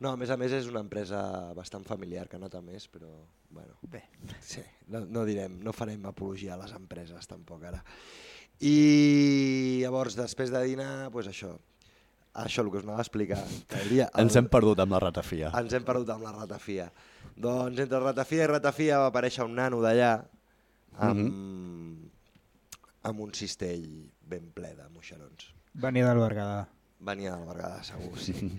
No, a més a més és una empresa bastant familiar, que nota més, però bueno, Bé. sí, no, no direm, no farem apologia a les empreses tampoc ara. I llavors, després de dinar, pues això, això el que us anava a explicar. El dia, el, Ens hem perdut amb la ratafia. ens hem perdut amb la ratafia. Doncs entre ratafia i ratafia va aparèixer un nano d'allà amb, amb un cistell ben ple de moixerons. Venia del Berguedà. Venia del Berguedà, segur, sí.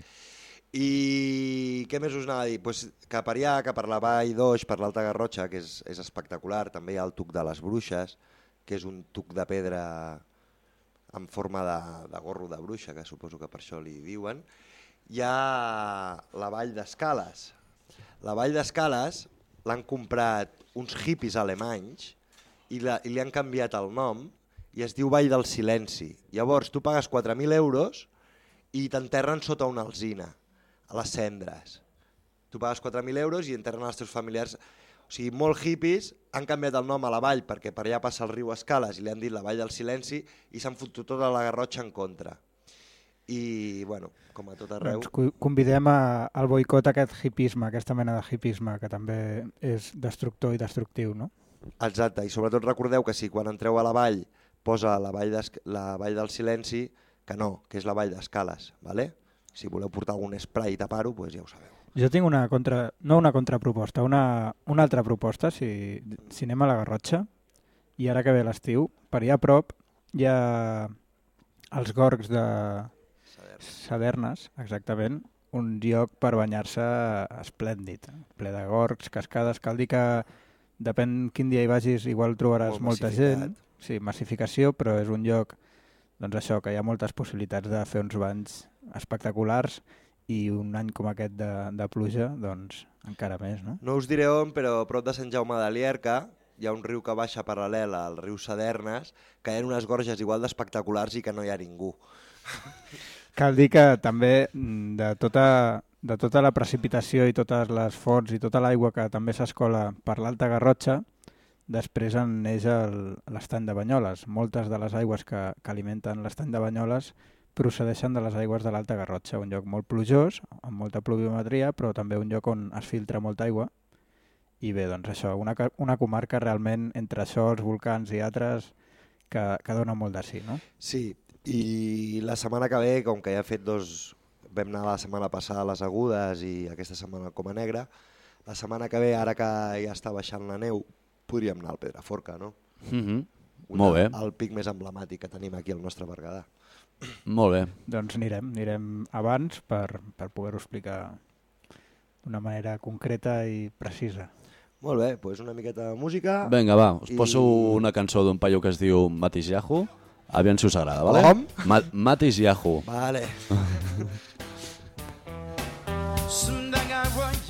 I què més us anava a dir? Pues que per allà, que per la Vall d'Oix, per l'Alta Garrotxa, que és, és espectacular, també hi ha el Tuc de les Bruixes, que és un tuc de pedra en forma de, de gorro de bruixa, que suposo que per això li diuen. Hi ha la Vall d'Escales. La Vall d'Escales l'han comprat uns hippies alemanys i, la, i li han canviat el nom i es diu Vall del Silenci. Llavors tu pagues 4.000 euros i t'enterren sota una alzina, a les cendres. Tu pagues 4.000 euros i enterren els teus familiars. O sigui, molt hippies han canviat el nom a la vall perquè per allà passa el riu Escales i li han dit la vall del silenci i s'han fotut tota la garrotxa en contra. I, bueno, com a tot arreu... Doncs convidem a, al boicot aquest hipisme, aquesta mena de hipisme que també és destructor i destructiu, no? Exacte, i sobretot recordeu que si quan entreu a la vall posa la vall, la vall del silenci, que no, que és la vall d'Escales, ¿vale? si voleu portar algun spray i tapar-ho, pues ja ho sabeu. Jo tinc una contra... no una contraproposta, una, una altra proposta, si, si anem a la Garrotxa, i ara que ve l'estiu, per allà a prop hi ha els gorgs de Sadernes, exactament, un lloc per banyar-se esplèndid, ple de gorgs, cascades, cal dir que depèn quin dia hi vagis, igual trobaràs Molt molta gent, sí, massificació, però és un lloc doncs això, que hi ha moltes possibilitats de fer uns banys espectaculars i un any com aquest de, de pluja, doncs encara més, no? No us diré on, però a prop de Sant Jaume de Lierca hi ha un riu que baixa paral·lel al riu Sadernes, que hi ha unes gorges igual d'espectaculars i que no hi ha ningú. Cal dir que també mm, de tota, de tota la precipitació i totes les fonts i tota l'aigua que també s'escola per l'Alta Garrotxa, després en neix l'estany de Banyoles. Moltes de les aigües que, que alimenten l'estany de Banyoles procedeixen de les aigües de l'Alta Garrotxa, un lloc molt plujós, amb molta pluviometria, però també un lloc on es filtra molta aigua. I bé, doncs això, una, una comarca realment entre això, els volcans i altres, que, que dona molt de sí, no? Sí, i la setmana que ve, com que ja he fet dos... Vam anar la setmana passada a les Agudes i aquesta setmana al Coma Negra, la setmana que ve, ara que ja està baixant la neu, podríem anar al Pedraforca, no? Mm -hmm. Molt bé, El pic més emblemàtic que tenim aquí al nostre Berguedà. Molt bé. Doncs anirem, anirem abans per, per poder-ho explicar d'una manera concreta i precisa. Molt bé, doncs una miqueta de música. Vinga, va, us I- poso una cançó d'un paio que es diu Matis Yahoo. Aviam si us agrada, vale? Com? Ma Matis Yahoo. Vale.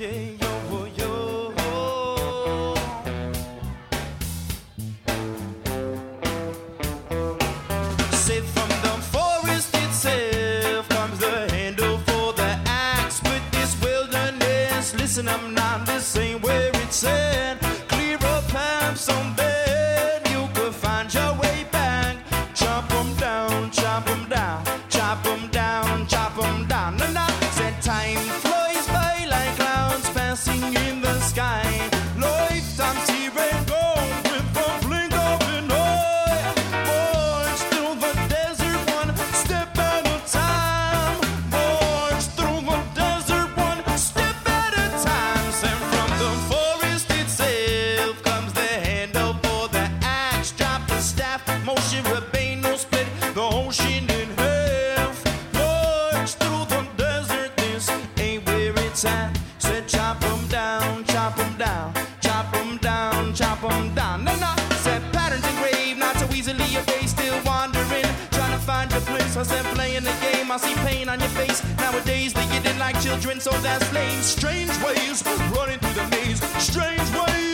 Say listen, I'm not the same where it's at. Clear a path someday, on your face. Nowadays they get it like children, so that's lame. Strange ways, running through the maze. Strange ways,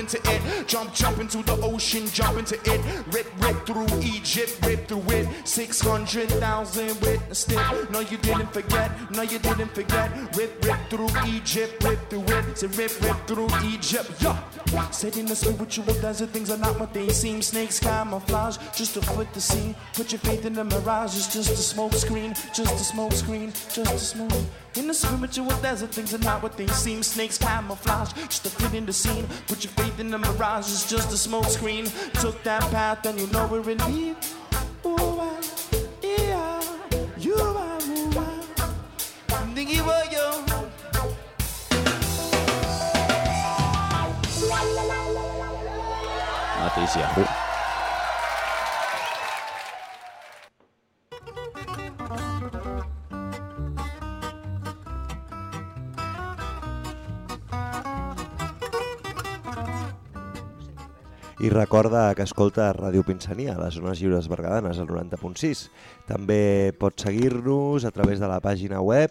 into it, jump, jump into the ocean, jump into it. Rip, rip through Egypt, rip through it. 600,000 witnessed it. No, you didn't forget, no, you didn't forget. Rip, rip through Egypt, rip through it. Say, rip, rip through Egypt, yeah. Said in the spiritual desert, things are not what they seem. Snakes camouflage, just to foot the scene. Put your faith in the mirage, it's just a smoke screen, just a smoke screen, just a smoke. Spiritual desert, things are not what they seem. Snakes camouflage, just to fit in the scene. Put your faith in the mirage, it's just a smoke screen. Took that path, and you know where it leads. Ooh, ah, yeah, you are, ooh, ah. Diggy, boy, yo. Mateix Yahoo. I recorda que escolta Ràdio Pinsania, a les zones lliures bergadanes, al 90.6. També pots seguir-nos a través de la pàgina web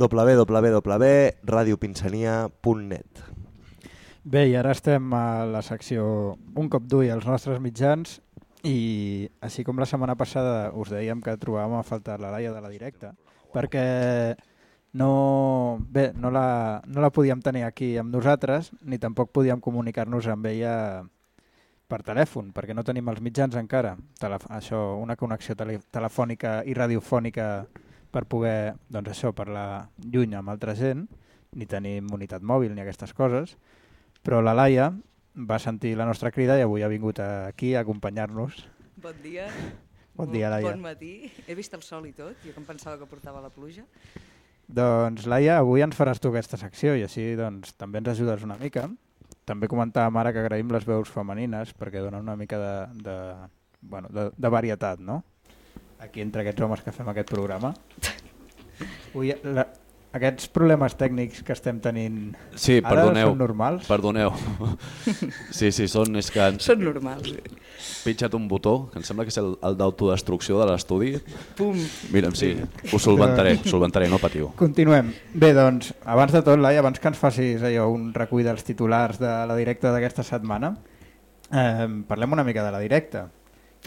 www.radiopinsania.net. Bé, i ara estem a la secció Un cop d'ull als nostres mitjans i així com la setmana passada us dèiem que trobàvem a faltar la Laia de la directa perquè no, bé, no, la, no la podíem tenir aquí amb nosaltres ni tampoc podíem comunicar-nos amb ella per telèfon, perquè no tenim els mitjans encara, Tele això, una connexió tele telefònica i radiofònica per poder, doncs això, parlar lluny amb altra gent, ni tenim unitat mòbil ni aquestes coses, però la Laia va sentir la nostra crida i avui ha vingut aquí a acompanyar-nos. Bon dia. Bon dia, Laia. Bon matí. He vist el sol i tot, jo que em pensava que portava la pluja. Doncs, Laia, avui ens faràs tu aquesta secció i així doncs, també ens ajudes una mica. També comentàvem ara que agraïm les veus femenines perquè donen una mica de, de, bueno, de, de varietat, no? Aquí entre aquests homes que fem aquest programa. Ui, la, aquests problemes tècnics que estem tenint Sí, ara perdoneu. són normals? Perdoneu. Sí, sí, són, és que han Són normals. pitjat un botó, que em sembla que és el, el d'autodestrucció de l'estudi. Pum. Mira'm, sí, ho solventaré, ho solventaré, no patiu. Continuem. Bé, doncs, abans de tot, Laia, abans que ens facis allò, un recull dels titulars de la directa d'aquesta setmana, eh, parlem una mica de la directa.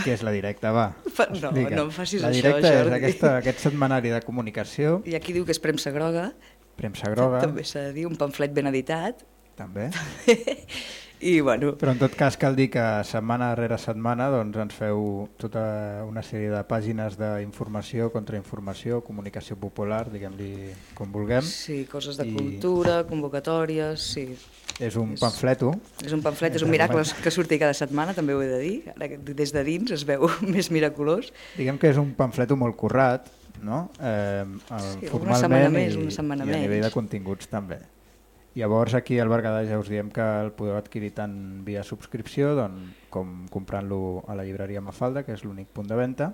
Què és la directa, va? No, explica. no em facis la això, directa és Jordi. aquesta, aquest setmanari de comunicació, I aquí diu que és premsa groga. premsa groga, També s'ha de dir, un pamflet ben editat. també. I bueno, Però en tot cas cal dir que setmana rere setmana doncs, ens feu tota una sèrie de pàgines d'informació, contrainformació, comunicació popular, diguem-li com vulguem. sí, coses de I cultura, convocatòries, sí. És un pamfleto. És un pamflet, és un miracle que surti cada setmana, també ho he de dir. Ara des de dins es veu més miraculós. Diguem que és un pamfleto molt currat, no? Eh, Sí, una formalment setmana més, i, una setmana i a nivell de continguts també. Llavors aquí al Berguedà ja us diem que el podeu adquirir tant via subscripció doncs, com comprant-lo a la llibreria Mafalda, que és l'únic punt de venda.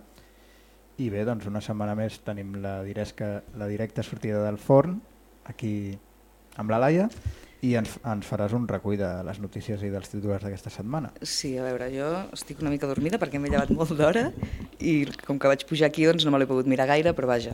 I bé, doncs una setmana més tenim la, directa, la directa sortida del forn, aquí amb la Laia, i ens, ens faràs un recull de les notícies i dels titulars d'aquesta setmana. Sí, a veure, jo estic una mica dormida perquè m'he llevat molt d'hora i com que vaig pujar aquí doncs no me l'he pogut mirar gaire, però vaja.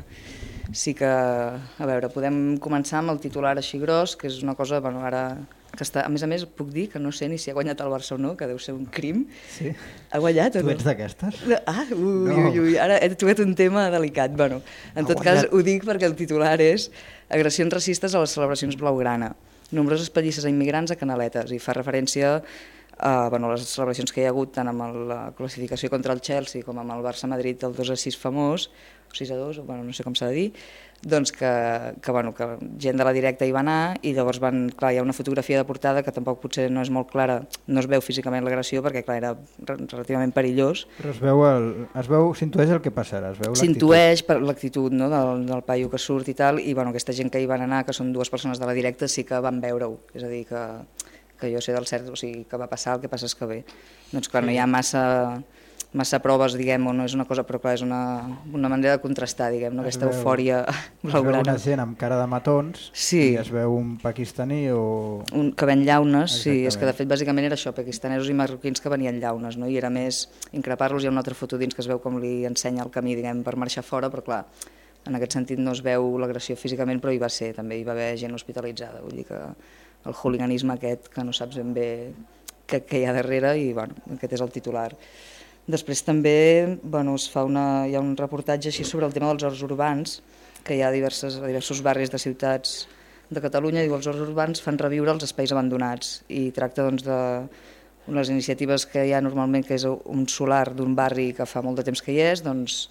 sí que, a veure, podem començar amb el titular així gros, que és una cosa, bueno, ara que està, a més a més puc dir que no sé ni si ha guanyat el Barça o no, que deu ser un crim. Sí? Ha guanyat o Tu no? ets d'aquestes? Ah, ui, No. ui, ui, ara he tocat un tema delicat. Bueno, en Ha tot cas, guanyat. ho dic perquè el titular és agressions racistes a les celebracions blaugrana. Nombroses pallisses a immigrants a Canaletes i fa referència a bueno, les celebracions que hi ha hagut tant amb la classificació contra el Chelsea com amb el Barça-Madrid del 2 a 6 famós, o 6 a 2, o bueno, no sé com s'ha de dir, doncs que, que, bueno, que gent de la directa hi va anar i llavors van, clar, hi ha una fotografia de portada que tampoc potser no és molt clara, no es veu físicament l'agressió perquè clar, era re- relativament perillós, Però es veu, el, es veu, s'intueix el que passarà, es veu l'actitud. S'intueix per l'actitud no, del, del paio que surt i tal, i bueno, aquesta gent que hi van anar, que són dues persones de la directa, sí que van veure-ho. És a dir, que, que jo sé del cert, o sigui, que va passar, el que passa és que bé. Doncs clar, no hi ha massa, massa proves, diguem, o no és una cosa, però clar, és una, una manera de contrastar, diguem, no? Es aquesta veu- eufòria Es veu blaugrana. una gent amb cara de matons Sí. i es veu un pakistaní o... un, que ven llaunes, sí, és que de Exactament. fet bàsicament era això, pakistanesos i marroquins que venien llaunes, no? i era més increpar-los, hi ha una altra foto dins que es veu com li ensenya el camí, diguem, per marxar fora, però clar, en aquest sentit no es veu l'agressió físicament, però hi va ser, també hi va haver gent hospitalitzada, vull dir que el hooliganisme aquest que no saps ben bé què, què hi ha darrere i bueno, aquest és el titular. Després també bueno, es fa una, hi ha un reportatge així sobre el tema dels horts urbans, que hi ha diverses, diversos barris de ciutats de Catalunya, diu els horts urbans fan reviure els espais abandonats i tracta doncs, de unes iniciatives que hi ha normalment, que és un solar d'un barri que fa molt de temps que hi és, doncs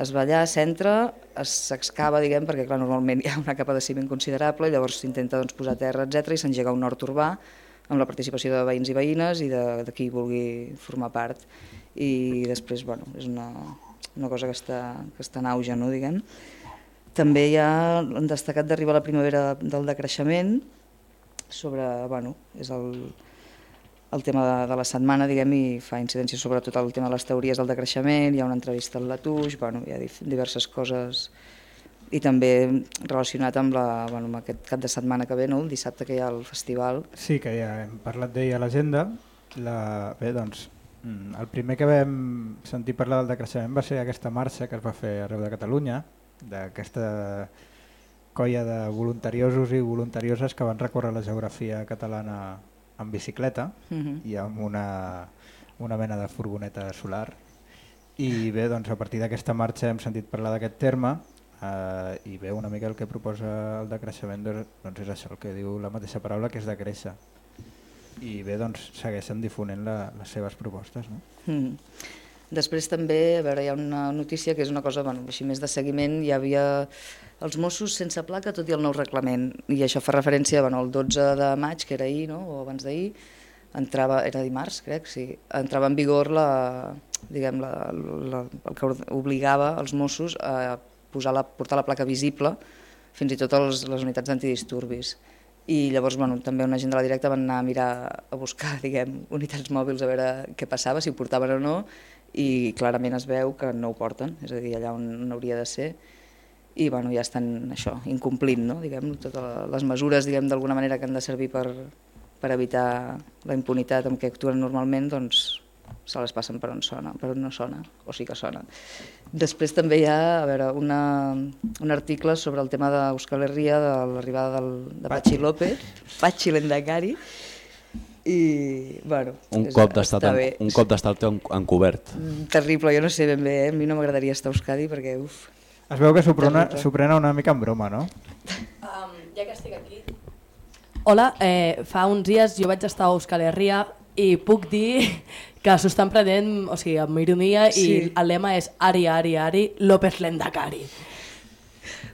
es va allà, s'entra, s'excava, diguem, perquè clar, normalment hi ha una capa de ciment considerable, i llavors s'intenta doncs, posar terra, etc i s'engega un hort urbà amb la participació de veïns i veïnes i de, de qui vulgui formar part. I després, bueno, és una, una cosa que està, que està en auge, no, diguem. També hi ha han destacat d'arribar la primavera del decreixement, sobre, bueno, és el, el tema de, de la setmana, diguem, i fa incidència sobre tot el tema de les teories del decreixement, hi ha una entrevista al Latouche, bueno, hi ha diverses coses i també relacionat amb, la, bueno, amb aquest cap de setmana que ve, no? el dissabte que hi ha el festival. Sí, que ja hem parlat d'ell a l'agenda. La... Bé, doncs, el primer que vam sentir parlar del decreixement va ser aquesta marxa que es va fer arreu de Catalunya, d'aquesta colla de voluntariosos i voluntarioses que van recórrer la geografia catalana en bicicleta Mhm. i amb una, una mena de furgoneta solar. I bé, doncs a partir d'aquesta marxa hem sentit parlar d'aquest terme eh, i bé, una mica el que proposa el decreixement doncs, és això el que diu la mateixa paraula que és de créixer. I bé, doncs segueixen difonent la, les seves propostes. No? Mm. Després també, a veure, hi ha una notícia que és una cosa bueno, així més de seguiment, hi havia els Mossos sense placa tot i el nou reglament, i això fa referència bueno, al 12 de maig, que era ahir, no? o abans d'ahir, entrava, era dimarts, crec, sí, entrava en vigor la, diguem, la, la, el que obligava els Mossos a posar la, portar la placa visible fins i tot als, les unitats d'antidisturbis. I llavors bueno, també una gent de la directa van anar a mirar a buscar diguem, unitats mòbils a veure què passava, si ho portaven o no, i clarament es veu que no ho porten, és a dir, allà on no hauria de ser, i bueno, ja estan això, incomplint no? diguem, totes les mesures diguem d'alguna manera que han de servir per, per evitar la impunitat amb què actuen normalment, doncs se les passen per on sona, per on no sona, o sí que sona. Després també hi ha a veure, una, un article sobre el tema d'Euskal Herria, de l'arribada del, de Pachi López, Pachi l'Endacari, i bueno, Un és- cop d'estat en, bé. un cop d'estat en, encobert. Mm, Terrible, jo no sé ben bé, eh? a mi no m'agradaria estar a Euskadi perquè, uf, Es veu que s'ho prena una mica en broma, no? Um, ja que estic aquí... Hola, eh, fa uns dies jo vaig estar a Euskal Herria i puc dir que s'ho estan prenent o sigui, amb ironia Sí. i el lema és Ari, Ari, Ari, López Lendakari.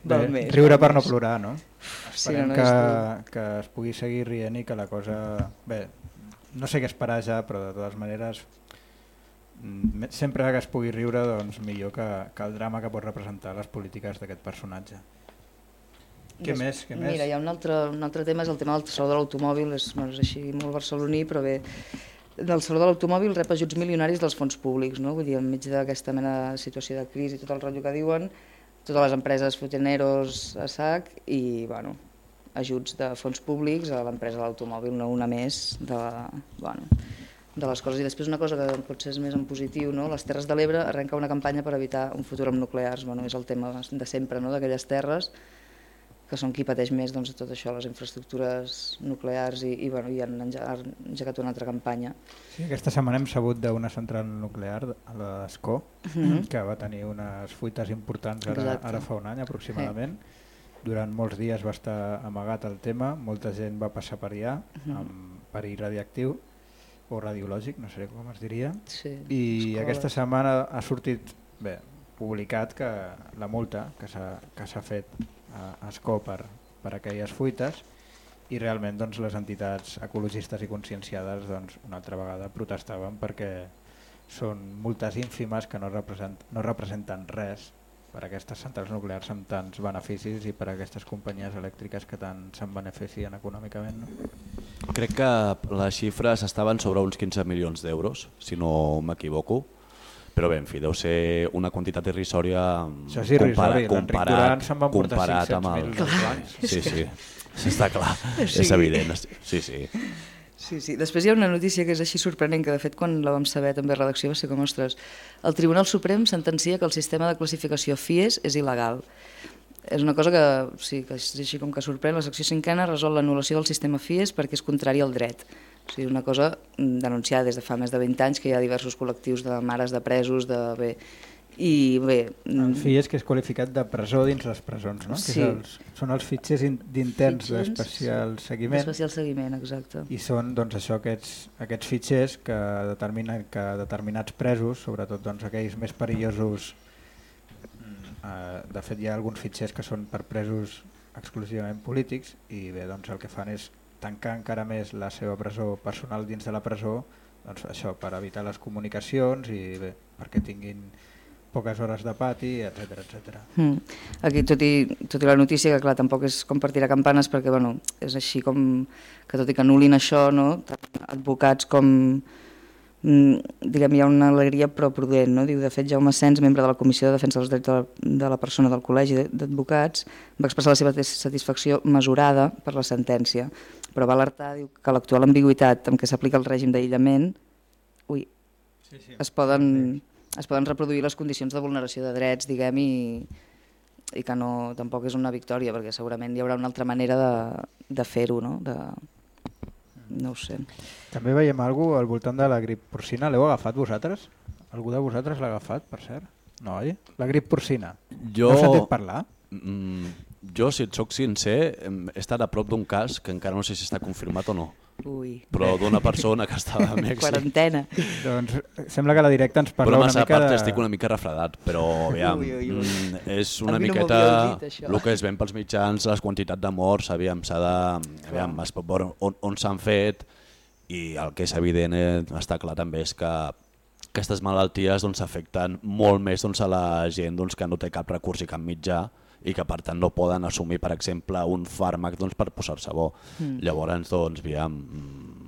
val Bé, més. riure per no més. plorar, no? Sí, Esperem no, no, que, que es pugui seguir rient i que la cosa... Bé, no sé què esperar ja, però de totes maneres mm, sempre que es pugui riure doncs millor que, que el drama que pot representar les polítiques d'aquest personatge. Què Des- més? Què més? Mira, hi ha un altre, un altre tema, és el tema del saló de l'automòbil, és, bueno, és així molt barceloní, però bé, del saló de l'automòbil rep ajuts milionaris dels fons públics, no? vull dir, enmig d'aquesta mena de situació de crisi i tot el rotllo que diuen, totes les empreses foten eros a sac i, bueno, ajuts de fons públics a l'empresa de l'automòbil, no una més de, bueno, de les coses. I després una cosa que potser és més en positiu, no? les Terres de l'Ebre arrenca una campanya per evitar un futur amb nuclears. Bueno, és el tema de sempre no? d'aquelles terres que són qui pateix més doncs, tot això, les infraestructures nuclears i, i, bueno, i han enge- han engegat una altra campanya. Sí, aquesta setmana hem sabut d'una central nuclear, a la d'Escó, Mhm. que va tenir unes fuites importants ara, Exacte. ara fa un any aproximadament. Durant molts dies va estar amagat el tema, molta gent va passar per allà Mhm. amb perill radiactiu o radiològic, no sé com es diria. Sí, I escoles. aquesta setmana ha sortit bé, publicat que la multa que s'ha fet a Escó per, per aquelles fuites i realment doncs, les entitats ecologistes i conscienciades doncs, una altra vegada protestaven perquè són multes ínfimes que no, represent, no representen res per aquestes centrals nuclears amb tants beneficis i per aquestes companyies elèctriques que tant se'n beneficien econòmicament. No? Crec que les xifres estaven sobre uns 15 milions d'euros, si no m'equivoco. Però bé, en fi, deu ser una quantitat irrisòria Això és irrisori, l'Enric comparat, comparat 500.000 amb el... bancs. Sí, sí, sí, està clar, O és evident. Sí, sí. Sí, sí. Després hi ha una notícia que és així sorprenent, que de fet quan la vam saber també a redacció va ser com, ostres, el Tribunal Suprem sentencia que el sistema de classificació FIES és il·legal. És una cosa que, sí, que és així com que sorprèn, la secció cinquena resol l'anul·lació del sistema FIES perquè és contrari al dret. O sigui, una cosa denunciada des de fa més de 20 anys, que hi ha diversos col·lectius de mares de presos, de... Bé, i bé... El mm, FI és que és qualificat de presó dins les presons, no? Sí. Que els, són els fitxers in- d'interns d'especial seguiment D'especial seguiment, exacte. i són doncs, això aquests, aquests fitxers que determinen que determinats presos, sobretot doncs, aquells més perillosos, mm, eh, de fet hi ha alguns fitxers que són per presos exclusivament polítics i bé, doncs el que fan és tancar encara més la seva presó personal dins de la presó doncs això, per evitar les comunicacions i bé, perquè tinguin poques hores de pati, etc etc. Mm. Aquí, tot i, tot i la notícia, que clar, tampoc és com per tirar campanes, perquè bueno, és així com que tot i que anul·lin això, no, tant advocats com mm, diguem, hi ha una alegria però prudent, no? Diu, de fet, Jaume Sens, membre de la Comissió de Defensa dels Drets de la, de la Persona del Col·legi d'Advocats, va expressar la seva satisfacció mesurada per la sentència, però va alertar diu, que l'actual ambigüitat amb què s'aplica el règim d'aïllament ui, Sí, sí. es poden, es poden reproduir les condicions de vulneració de drets, diguem, i, i que no, tampoc és una victòria, perquè segurament hi haurà una altra manera de, de fer-ho, no? De, no ho sé. També veiem alguna al voltant de la grip porcina. L'heu agafat vosaltres? Algú de vosaltres l'ha agafat, per cert? No, oi? La grip porcina. Jo... Heu sentit parlar? Mm, jo, si et soc sincer, he estat a prop d'un cas que encara no sé si està confirmat o no, Ui. però d'una persona que estava a Mèxic. Quarantena. Doncs sembla que la directa ens parla Bromes una mica part, de... estic una mica refredat, però aviam, Ui, ui, ui. mm, és una no miqueta dit, això. el que es ven pels mitjans, les quantitats de morts, aviam, s'ha de... Aviam, es pot veure on, on s'han fet i el que és evident, eh, està clar també, és que aquestes malalties doncs, afecten molt més doncs, a la gent doncs, que no té cap recurs i cap mitjà i que per tant no poden assumir, per exemple, un fàrmac doncs, per posar-se bo. Mm. Llavors, doncs, aviam, mm,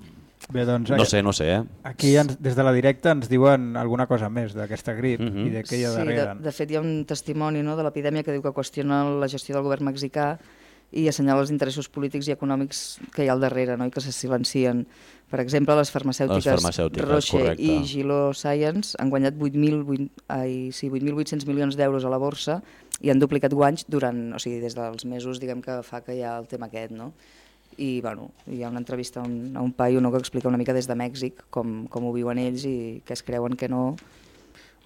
Bé, doncs, no sé, no sé, eh? Aquí ens, des de la directa ens diuen alguna cosa més d'aquesta grip i de què hi ha Sí, de, darrere. de fet, hi ha un testimoni no, de l'epidèmia que diu que qüestiona la gestió del govern mexicà i assenyala els interessos polítics i econòmics que hi ha al darrere no, i que se silencien. Per exemple, les farmacèutiques, Les farmacèutiques, Roche correcte. i Gilo Science han guanyat 8.000 ai, sí, 8.800 milions d'euros a la borsa i han duplicat guanys durant, o sigui, des dels mesos diguem que fa que hi ha el tema aquest, no? I bueno, hi ha una entrevista a un, a un paio no, que explica una mica des de Mèxic com, com ho viuen ells i que es creuen que no,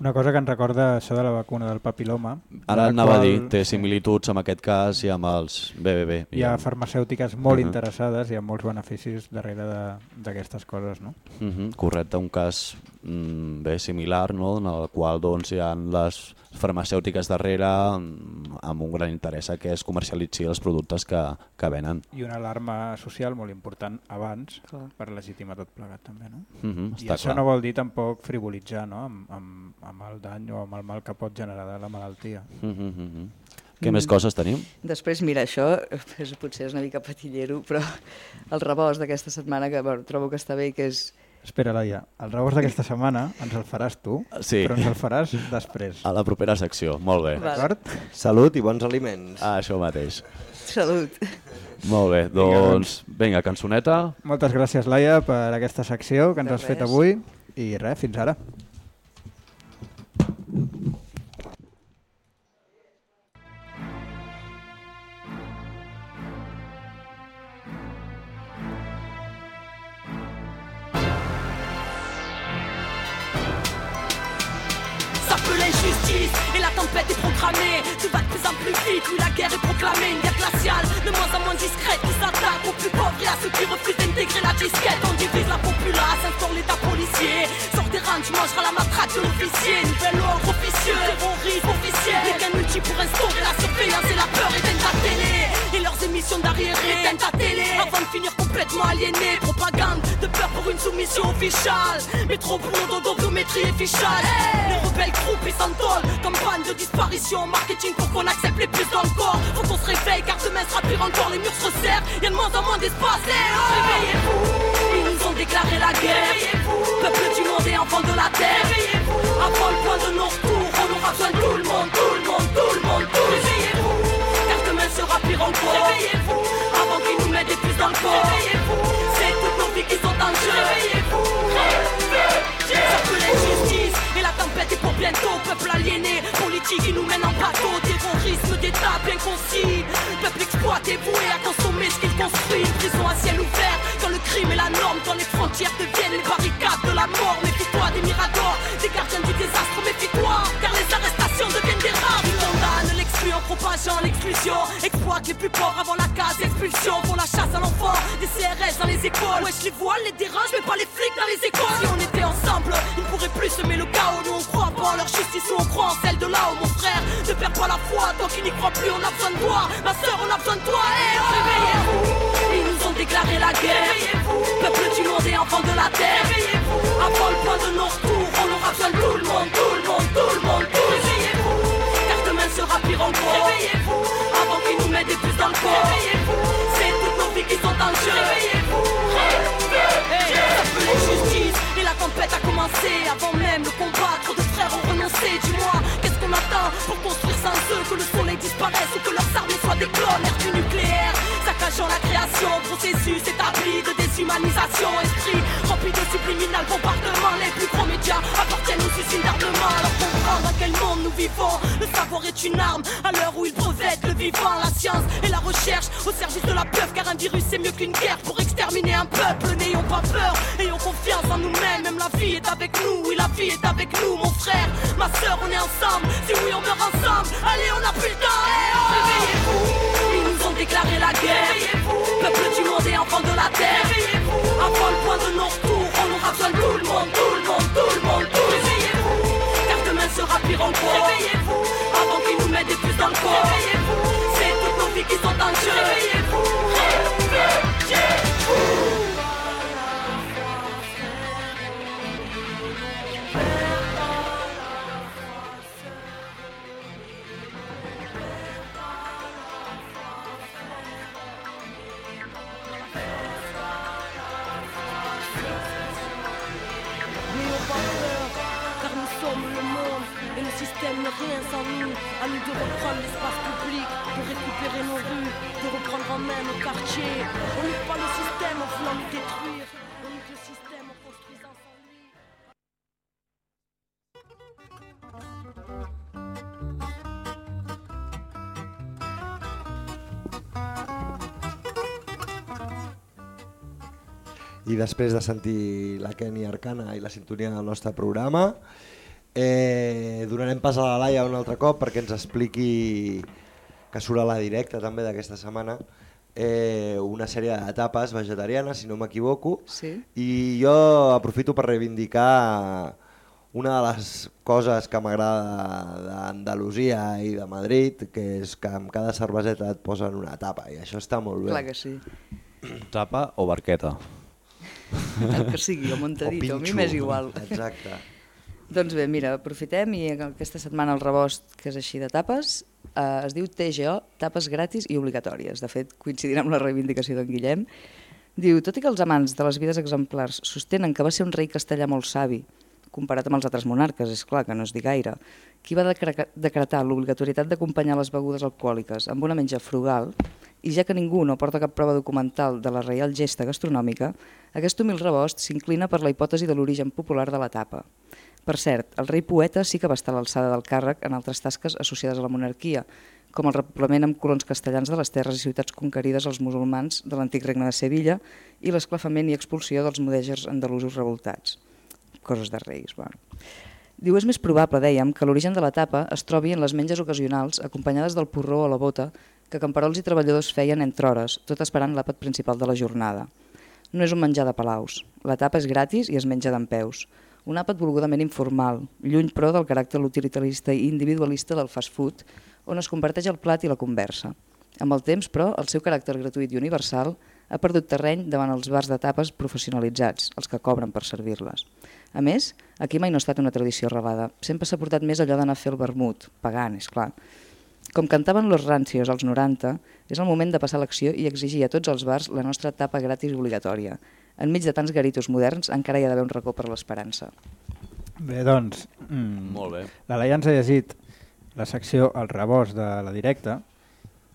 Una cosa que ens recorda això de la vacuna del papiloma. Ara anava a qual dir, té similituds amb aquest cas i amb els BBB. Hi ha amb- farmacèutiques molt Mhm. interessades i hi ha molts beneficis darrere de- d'aquestes coses, no? Mhm, correcte, un cas mm, bé similar, no? en el qual doncs, hi ha les farmacèutiques darrere mm, amb un gran interès a que es comercialitzi els productes que, que venen. I una alarma social molt important abans Clar. per legitimar tot plegat també, no? Mhm, I està això clar. no vol dir tampoc frivolitzar no? amb, amb, amb el dany o amb el mal que pot generar de la malaltia. Mhm, mhm. Què més coses tenim? Després, mira, això és, potser és una mica patillero, però el rebost d'aquesta setmana, que bueno, trobo que està bé i que és... Espera, Laia, el rebost d'aquesta setmana ens el faràs tu, Sí. però ens el faràs després. A la propera secció, molt bé. Vale. D'acord? Salut i bons aliments. Ah, això mateix. Salut. Molt bé, doncs vinga, cançoneta. Moltes gràcies, Laia, per aquesta secció que ens De has fet avui. I res, fins ara. Et la est programmée. Tout va de plus en plus vite, oui la guerre est proclamée. Une guerre glaciale, de moins en moins discrète, qui s'attaque aux plus pauvres et à ceux qui refusent d'intégrer la disquette. On divise la populace, instaure l'état policier. Sors des rangs, tu mangeras la matraque de l'officier. Nouvel ordre officieux, terrorisme officiel. Les gains multi pour instaurer la surveillance et la peur éteignent ta télé. Et leurs émissions d'arriérés éteignent ta télé. Avant de finir complètement aliéné, propagande de peur pour une soumission officiale. Métro boulot, dodométrie et fichage. Les rebelles croupis s'entolent comme panne de disparition. Marketing pour qu'on accepte les plus dans le corps. Faut qu'on se réveille car demain sera pire encore. Les murs se resserrent, y a de moins en moins d'espace. Oh Réveillez-vous, ils nous ont déclaré la guerre. Réveillez-vous, peuple du monde et enfants de la terre. Réveillez-vous, avant le point de non-retour, on aura besoin de tout le monde, tout le monde, tout le monde, tout. Réveillez-vous, avant qu'ils nous mettent des puces dans le corps. Réveillez-vous, c'est toutes nos vies qui sont en jeu. Réveillez-vous, ça peut l'injustice et la tempête est pour bientôt. Peuple aliéné, politique qui nous mène en bateau. Terrorisme d'État bien concis. Peuple exploité, voué à consommer ce qu'il construit. Prison à ciel ouvert, quand le crime est la norme, quand les frontières deviennent les barricades l'exclu en l'exclusion. Exploite les plus pauvres avant la case expulsion. Pour la chasse à l'enfant, des CRS dans les écoles. Wesh, les voiles, les dérange, mais pas les flics dans les écoles. Si on était ensemble, ils ne pourraient plus semer le chaos. Nous on croit pas en leur justice, nous on croit en celle de là-haut, mon frère. Ne perds pas la foi, toi qui n'y crois plus, on a besoin de toi. Ma soeur, on a besoin de toi. Eh, oh Réveillez-vous, ils nous ont déclaré la guerre. Réveillez-vous, peuple du monde et enfants de la terre. Réveillez-vous, avant le point de non-retour, on aura besoin de tout le monde, tout le monde, tout le monde. Sera pire encore. Réveillez-vous, avant qu'ils nous mettent des puces dans le corps. Réveillez-vous, c'est toutes nos vies qui sont en jeu. Réveillez-vous, Hey, ça peut l'injustice et la tempête a commencé avant même le combat. Trop de frères ont renoncé. Dis-moi, qu'est-ce qu'on attend pour construire sans eux que le soleil disparaisse ou que leurs armes soient des clones? Du nucléaire, saccageant la création, processus établi de déshumanisation, esprit rempli de subliminal bombardement. Les plus gros médias appartiennent aux usines d'armement. Comprendre à quel monde nous vivons. Le savoir est une arme à l'heure où ils brevettent le vivant, la science et la recherche au service de la peur. Car un virus c'est mieux qu'une guerre pour exterminer un peuple. N'ayons pas peur, ayons confiance en nous-mêmes. Même la vie est avec nous, oui la vie est avec nous, mon frère, ma soeur, on est ensemble. Si oui on meurt ensemble, allez on a plus le temps. Oh Réveillez-vous, ils nous ont déclaré la guerre. Réveillez-vous, peuple du monde et enfants de la terre. Réveillez-vous, avant le point de non-retour, on aura besoin de tout le monde, tout le monde, tout le monde. Pire. Réveillez-vous, avant qu'ils nous mettent des puces dans le corps. Réveillez-vous, c'est toutes nos vies qui sont en jeu. Réveillez-vous. I després de sentir la Kenny Arcana i la sintonia del nostre programa, eh, donarem pas a la Laia un altre cop perquè ens expliqui que surt a la directa també d'aquesta setmana eh, una sèrie d'etapes vegetarianes, si no m'equivoco, Sí. i jo aprofito per reivindicar una de les coses que m'agrada d'Andalusia i de Madrid, que és que amb cada cerveseta et posen una tapa, i això està molt bé. Clar que sí. Tapa o barqueta? El que sigui, o montadito, a mi m'és igual. Exacte. Doncs bé, mira, aprofitem i aquesta setmana el rebost, que és així de tapes, eh, es diu TGO, tapes gratis i obligatòries. De fet, coincidint amb la reivindicació d'en Guillem, diu, tot i que els amants de les vides exemplars sostenen que va ser un rei castellà molt savi, comparat amb els altres monarques, és clar que no es diu gaire, qui va decre- decretar l'obligatorietat d'acompanyar les begudes alcohòliques amb una menja frugal, I ja que ningú no porta cap prova documental de la reial gesta gastronòmica, aquest humil rebost s'inclina per la hipòtesi de l'origen popular de la tapa. Per cert, el rei poeta sí que va estar a l'alçada del càrrec en altres tasques associades a la monarquia, com el repoblament amb colons castellans de les terres i ciutats conquerides als musulmans de l'antic regne de Sevilla i l'esclafament i expulsió dels mudègers andalusos revoltats. Coses de reis, bueno. Diu, és més probable, dèiem, que l'origen de la tapa es trobi en les menges ocasionals acompanyades del porró o la bota que camperols i treballadors feien entre hores, tot esperant l'àpat principal de la jornada. No és un menjar de palaus. La tapa és gratis i es menja d'en peus. Un àpat volgudament informal, lluny però del caràcter utilitarista i individualista del fast food, on es comparteix el plat i la conversa. Amb el temps, però, el seu caràcter gratuït i universal ha perdut terreny davant els bars de tapes professionalitzats, els que cobren per servir-les. A més, aquí mai no ha estat una tradició arrelada. Sempre s'ha portat més allò d'anar a fer el vermut, pagant, és clar. Com cantaven los rancios als 90, és el moment de passar l'acció i exigir a tots els bars la nostra tapa gratis obligatòria. Enmig de tants garitos moderns encara hi ha d'haver un racó per l'esperança. Bé, doncs... Mm, Molt bé. La Laia ens ha llegit la secció El rebost de la directa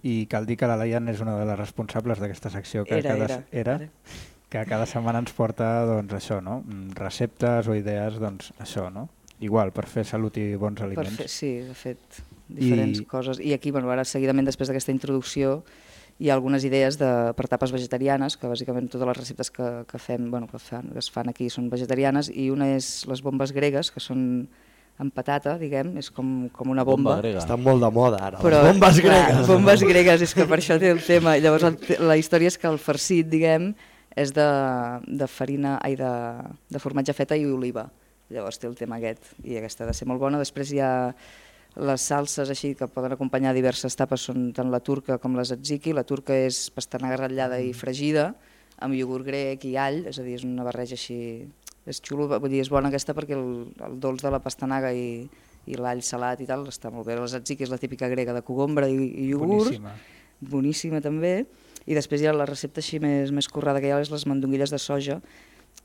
i cal dir que la Laia és una de les responsables d'aquesta secció que Era, cada, era, era, que cada setmana ens porta doncs, això, no? Mm, receptes o idees, doncs, això, no? Igual, per fer salut i bons Per aliments. fer, sí, de fet, diferents I- coses. I aquí, bueno, ara seguidament, després d'aquesta introducció, hi ha algunes idees de, per tapes vegetarianes, que bàsicament totes les receptes que, que, fem, bueno, que, fan, que es fan aquí són vegetarianes, i una és les bombes gregues, que són amb patata, diguem, és com, com una bomba. Bomba grega. Estan molt de moda ara, Però, les bombes clar, gregues. bombes gregues, és que per això té el tema. Llavors el, la història és que el farcit, diguem, és de, de farina, ai, de, de formatge feta i oliva. Llavors té el tema aquest, i aquesta ha de ser molt bona. Després hi ha les salses així que poden acompanyar diverses tapes, són tant la turca com la tzatziki. La turca és pastanaga ratllada i fregida, amb iogurt grec i all, és a dir, és una barreja així... És xulo, vull dir, és bona aquesta perquè el, el dolç de la pastanaga i, i l'all salat i tal està molt bé. La tzatziki és la típica grega de cogombra i, i iogurt. Boníssima. Boníssima també. I després hi ha la recepta així més, més currada que hi ha, és les mandonguilles de soja,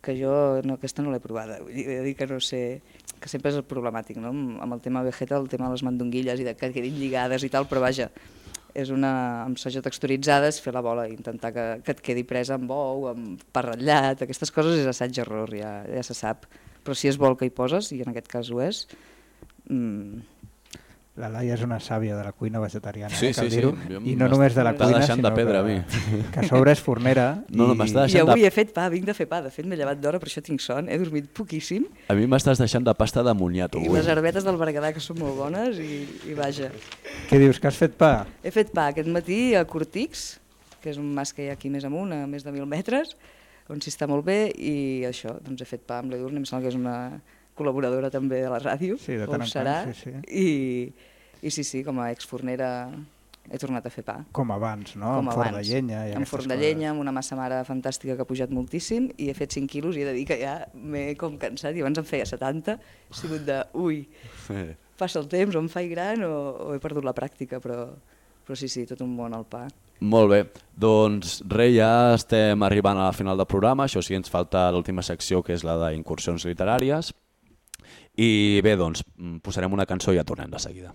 que jo no, aquesta no l'he provada, vull dir, dir que no sé, que sempre és problemàtic, no? amb el tema vegeta, el tema de les mandonguilles i de que quedin lligades i tal, però vaja, és una, amb soja texturitzada, és fer la bola i intentar que, que et quedi presa amb ou, amb pa ratllat, aquestes coses és assaig-error, ja, ja se sap. Però si és vol que hi poses, i en aquest cas ho és, mm, La Laia és una sàvia de la cuina vegetariana, Sí, eh, cal sí, sí. dir-ho. Jo I no només de la cuina, deixant de sinó pedra, a que, mi. que a sobre és fornera. No, no, i- I avui de... he fet pa, vinc de fer pa, de fet m'he llevat d'hora, per això tinc son, he dormit poquíssim, A mi m'estàs deixant de pasta de moniato. i avui. les herbetes del Berguedà que són molt bones, i, i vaja. Què dius, que has fet pa? He fet pa aquest matí a Cortix, que és un mas que hi ha aquí més amunt, a més de mil metres, on s'hi està molt bé, i això, doncs he fet pa amb l'Edurne, em sembla que és una col·laboradora també de la ràdio, Sí, de o tant ho serà, tant, sí, sí. I, i sí, sí, com a exfornera he tornat a fer pa. Com abans, no? Com amb forn de llenya. I amb forn de coses. llenya, amb una massa mare fantàstica que ha pujat moltíssim i he fet 5 quilos i he de dir que ja m'he com cansat i abans em feia 70, he sigut de, ui, passa el temps, o em faig gran o, o he perdut la pràctica, però, però sí, sí, tot un món al pa. Molt bé, doncs res, ja estem arribant a la final del programa, això sí, ens falta l'última secció que és la d'incursions literàries i bé, doncs mm, posarem una cançó i ja tornem de seguida.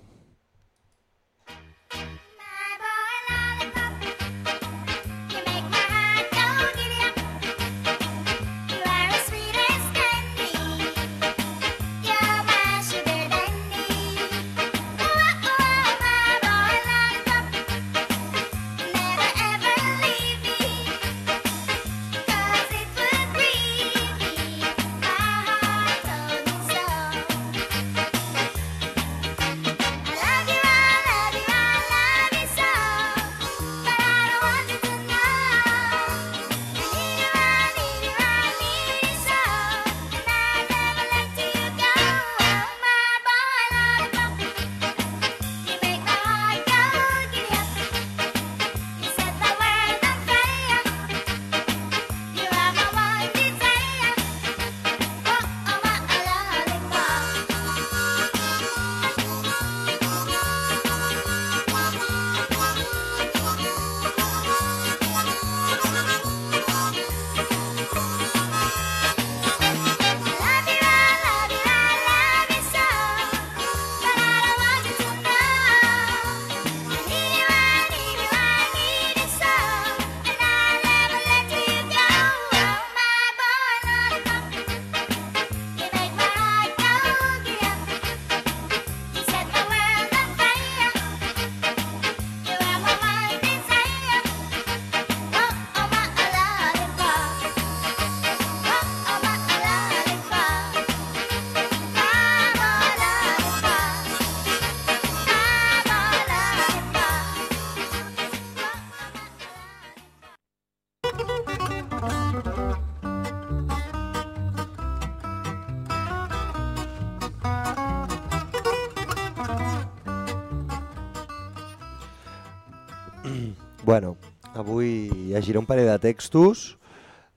Llegiré un parell de textos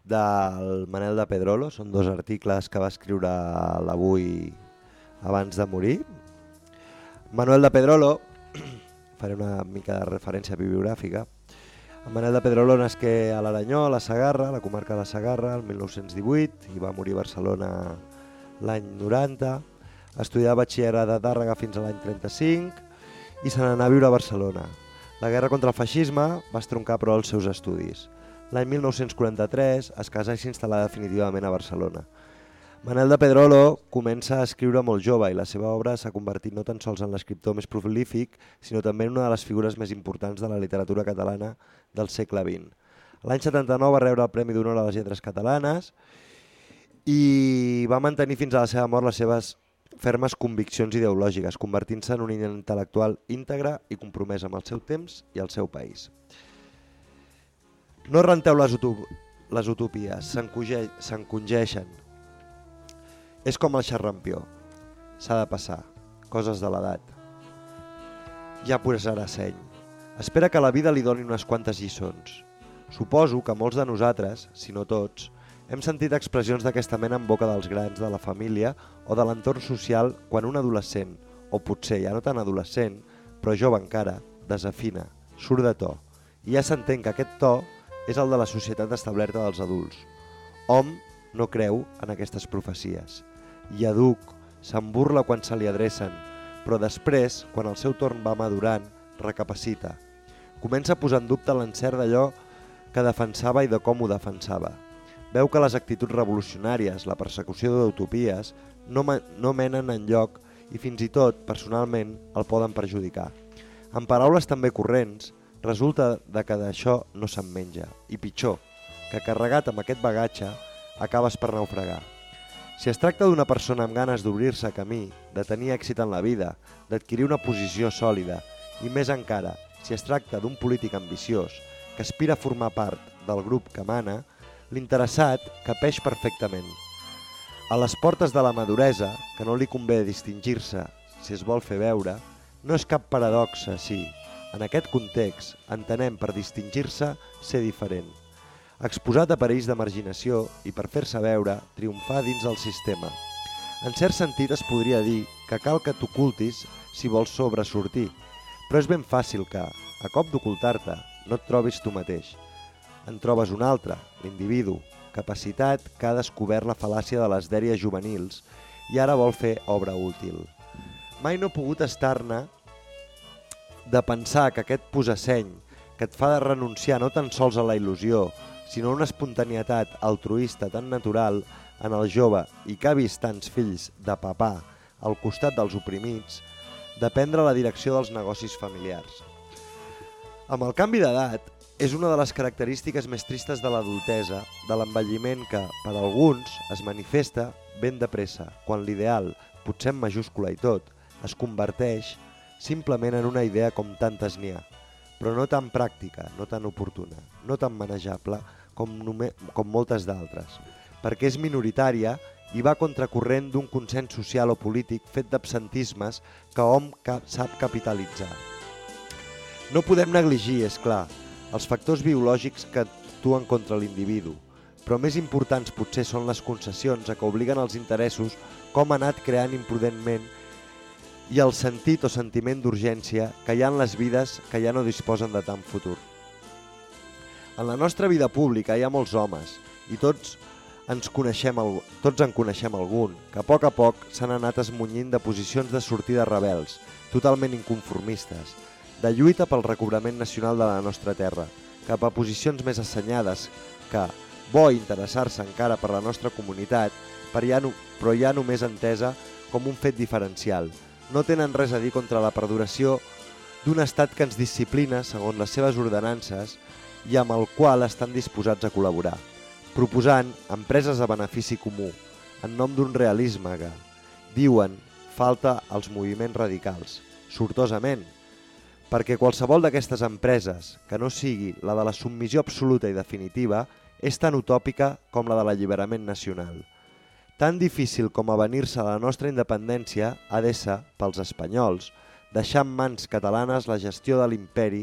del Manel de Pedrolo. Són dos articles que va escriure l'avui abans de morir. Manuel de Pedrolo, faré una mica de referència bibliogràfica. En Manel de Pedrolo nasqué a l'Aranyó, a la Sagarra, a la comarca de la Sagarra, el 1918, i va morir a Barcelona l'any 90. Estudià batxillerat a Tàrrega fins a l'any 35 i se n'anà a viure a Barcelona. La guerra contra el feixisme va estroncar però els seus estudis. L'any 1943 es casa i s'instal·la definitivament a Barcelona. Manel de Pedrolo comença a escriure molt jove i la seva obra s'ha convertit no tan sols en l'escriptor més prolífic, sinó també en una de les figures més importants de la literatura catalana del segle XX. L'any 79 va rebre el Premi d'Honor a les Lletres Catalanes i va mantenir fins a la seva mort les seves fermes conviccions ideològiques, convertint-se en un intel·lectual íntegre i compromès amb el seu temps i el seu país. No renteu les, utop les utopies, s'encongeixen. És com el xerrampió. S'ha de passar. Coses de l'edat. Ja posarà seny. Espera que la vida li doni unes quantes lliçons. Suposo que molts de nosaltres, si no tots, hem sentit expressions d'aquesta mena en boca dels grans de la família o de l'entorn social quan un adolescent, o potser ja no tan adolescent, però jove encara, desafina, surt de to, i ja s'entén que aquest to és el de la societat establerta dels adults. Hom no creu en aquestes profecies. I aduc, se'n burla quan se li adrecen, però després, quan el seu torn va madurant, recapacita. Comença a posar en dubte l'encert d'allò que defensava i de com ho defensava. Veu que les actituds revolucionàries, la persecució d'utopies, no, no menen en lloc i fins i tot, personalment, el poden perjudicar. En paraules també corrents, resulta de que d'això no se'n menja. I pitjor, que carregat amb aquest bagatge, acabes per naufragar. Si es tracta d'una persona amb ganes d'obrir-se camí, de tenir èxit en la vida, d'adquirir una posició sòlida, i més encara, si es tracta d'un polític ambiciós que aspira a formar part del grup que mana, l'interessat capeix perfectament. A les portes de la maduresa, que no li convé distingir-se si es vol fer veure, no és cap paradoxa si, en aquest context, entenem per distingir-se ser diferent. Exposat a perills de marginació i per fer-se veure, triomfar dins del sistema. En cert sentit es podria dir que cal que t'ocultis si vols sobresortir, però és ben fàcil que, a cop d'ocultar-te, no et trobis tu mateix. En trobes un altre, l'individu, capacitat que ha descobert la fal·làcia de les dèries juvenils i ara vol fer obra útil. Mai no he pogut estar-ne de pensar que aquest posasseny que et fa de renunciar no tan sols a la il·lusió, sinó a una espontanietat altruista tan natural en el jove i que ha vist tants fills de papà al costat dels oprimits, de prendre la direcció dels negocis familiars. Amb el canvi d'edat, és una de les característiques més tristes de l'adultesa, de l'envelliment que, per alguns, es manifesta ben de pressa, quan l'ideal, potser en majúscula i tot, es converteix simplement en una idea com tantes n'hi ha, però no tan pràctica, no tan oportuna, no tan manejable com, només, com moltes d'altres, perquè és minoritària i va contracorrent d'un consens social o polític fet d'absentismes que hom cap sap capitalitzar. No podem negligir, és clar, els factors biològics que actuen contra l'individu, però més importants potser són les concessions a que obliguen els interessos com ha anat creant imprudentment i el sentit o sentiment d'urgència que hi ha en les vides que ja no disposen de tant futur. En la nostra vida pública hi ha molts homes i tots ens coneixem, tots en coneixem algun, que a poc a poc s'han anat esmunyint de posicions de sortida rebels, totalment inconformistes, de lluita pel recobrament nacional de la nostra terra, cap a posicions més assenyades que, bo interessar-se encara per la nostra comunitat, però ja, no, però ja només entesa com un fet diferencial. No tenen res a dir contra la perduració d'un estat que ens disciplina segons les seves ordenances i amb el qual estan disposats a col·laborar, proposant empreses a benefici comú, en nom d'un realisme que, diuen, falta als moviments radicals, sortosament, perquè qualsevol d'aquestes empreses, que no sigui la de la submissió absoluta i definitiva, és tan utòpica com la de l'alliberament nacional. Tan difícil com avenir-se a la nostra independència ha d'ésser, pels espanyols, deixar en mans catalanes la gestió de l'imperi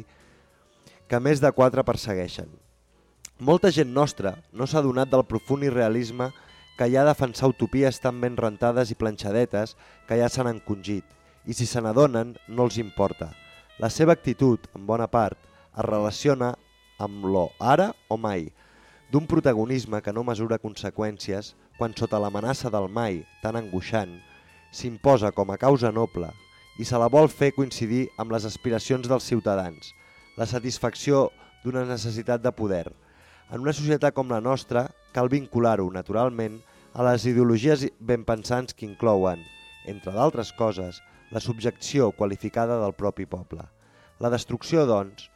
que més de quatre persegueixen. Molta gent nostra no s'ha donat del profund irrealisme que hi ha defensar utopies tan ben rentades i planxadetes que ja s'han encongit, i si se n'adonen no els importa. La seva actitud, en bona part, es relaciona amb lo ara o mai, d'un protagonisme que no mesura conseqüències quan sota l'amenaça del mai, tan angoixant, s'imposa com a causa noble i se la vol fer coincidir amb les aspiracions dels ciutadans, la satisfacció d'una necessitat de poder. En una societat com la nostra, cal vincular-ho, naturalment, a les ideologies benpensants que inclouen, entre d'altres coses, la subjecció qualificada del propi poble. La destrucció, doncs,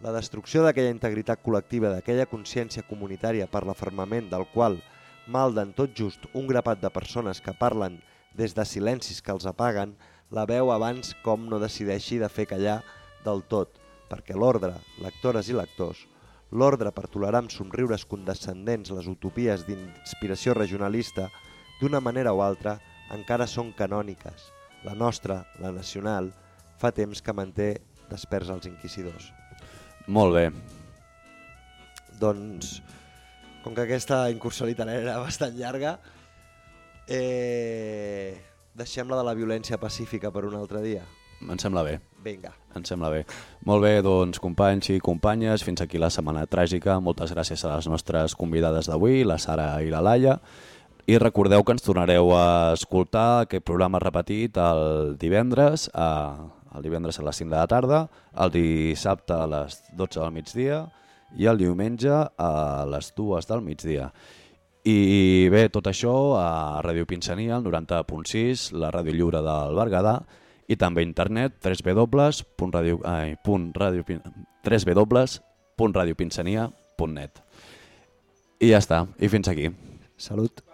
la destrucció d'aquella integritat col·lectiva, d'aquella consciència comunitària per l'afermament del qual malden tot just un grapat de persones que parlen des de silencis que els apaguen, la veu abans com no decideixi de fer callar del tot, perquè l'ordre, lectores i lectors, l'ordre per tolerar amb somriures condescendents les utopies d'inspiració regionalista, d'una manera o altra, encara són canòniques. La nostra, la nacional, fa temps que manté desperts els inquisidors. Molt bé. Doncs, com que aquesta incursió literària era bastant llarga, eh, deixem la de la violència pacífica per un altre dia. Em sembla bé. Vinga. Em sembla bé. Molt bé, doncs, companys i companyes, fins aquí la setmana tràgica. Moltes gràcies a les nostres convidades d'avui, la Sara i la Laia. I recordeu que ens tornareu a escoltar aquest programa repetit el divendres, a, el divendres a les 5 de la tarda, el dissabte a les 12 del migdia i el diumenge a les 2 del migdia. I bé, tot això a Ràdio Pinsania, el 90.6, la ràdio lliure del Berguedà, i també a internet www.radiopinsania.net I ja està, i fins aquí. Salut.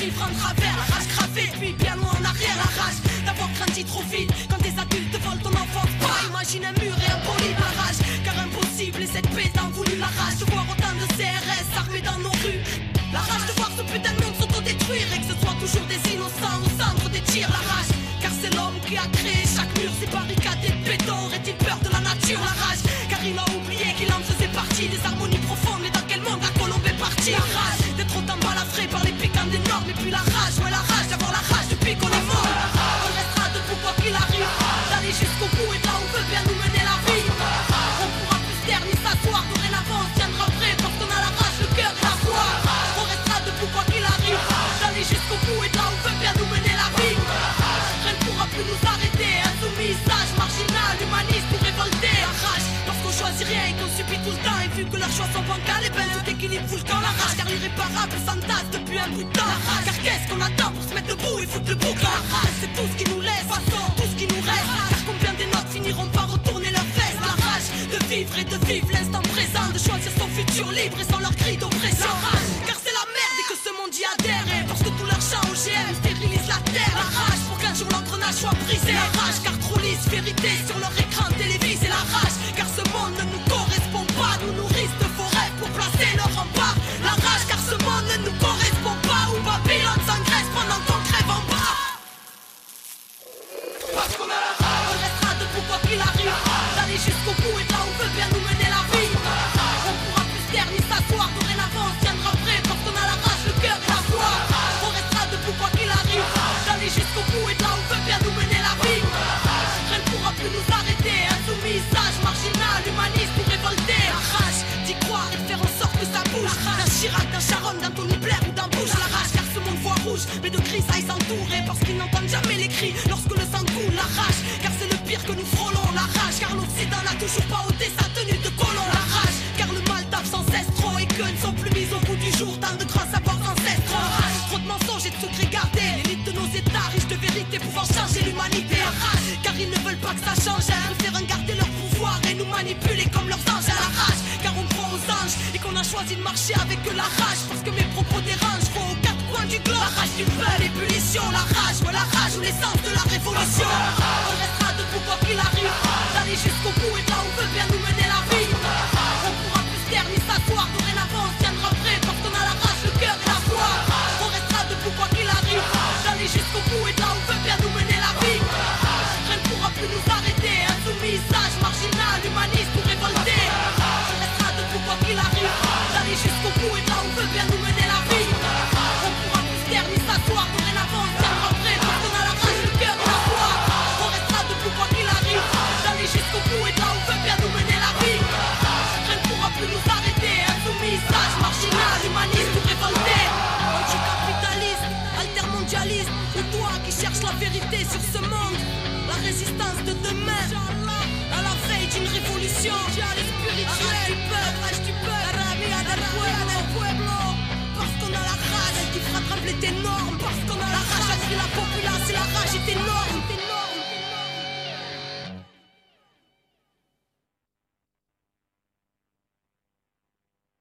vivre en travers. La rage gravée, puis bien loin en arrière. La rage d'avoir grandi trop vite. Quand des adultes volent ton enfance, pas imagine un mur et un poli. La rage, car impossible, et cette paix t'en voulu. La rage de voir autant de CRS armés dans nos rues. La rage de voir ce putain de monde s'autodétruire et que ce soit toujours des innocents au centre des tirs. La rage, car c'est l'homme qui a créé chaque mur, ces barricades et béton. Aurait-il peur de la nature, la rage, car il a oublié qu'il en faisait partie des harmonies profondes. Mais dans quel monde la colombe est partie? La rage d'être autant balafré par les des normes. Et puis la rage, ouais, la rage d'avoir la rage depuis qu'on est mort. On restera debout quoi qu'il arrive, d'aller jusqu'au bout et là où veut bien nous mener la vie. On pourra plus taire ni s'asseoir, dorénavant on tiendra prêt parce qu'on a la rage, le cœur et la foi. On restera debout quoi qu'il arrive, d'aller jusqu'au bout et là où veut bien nous mener la vie. Rien ne pourra plus nous arrêter, insoumis, sage, marginal, humaniste pour révolter. La rage, parce qu'on choisit rien et qu'on subit tout le temps. Et vu que leurs choix sont bancals, et ben tout équilibre fout le camp. La rage, car l'irréparable s'entasse La car qu'est-ce qu'on attend pour se mettre debout et foutre le bouc La rage, c'est tout ce qui nous laisse, façon, tout ce qui nous reste. Car combien des notes finiront par retourner leur veste La rage de vivre et de vivre rage, la rage ou l'essence de la révolution.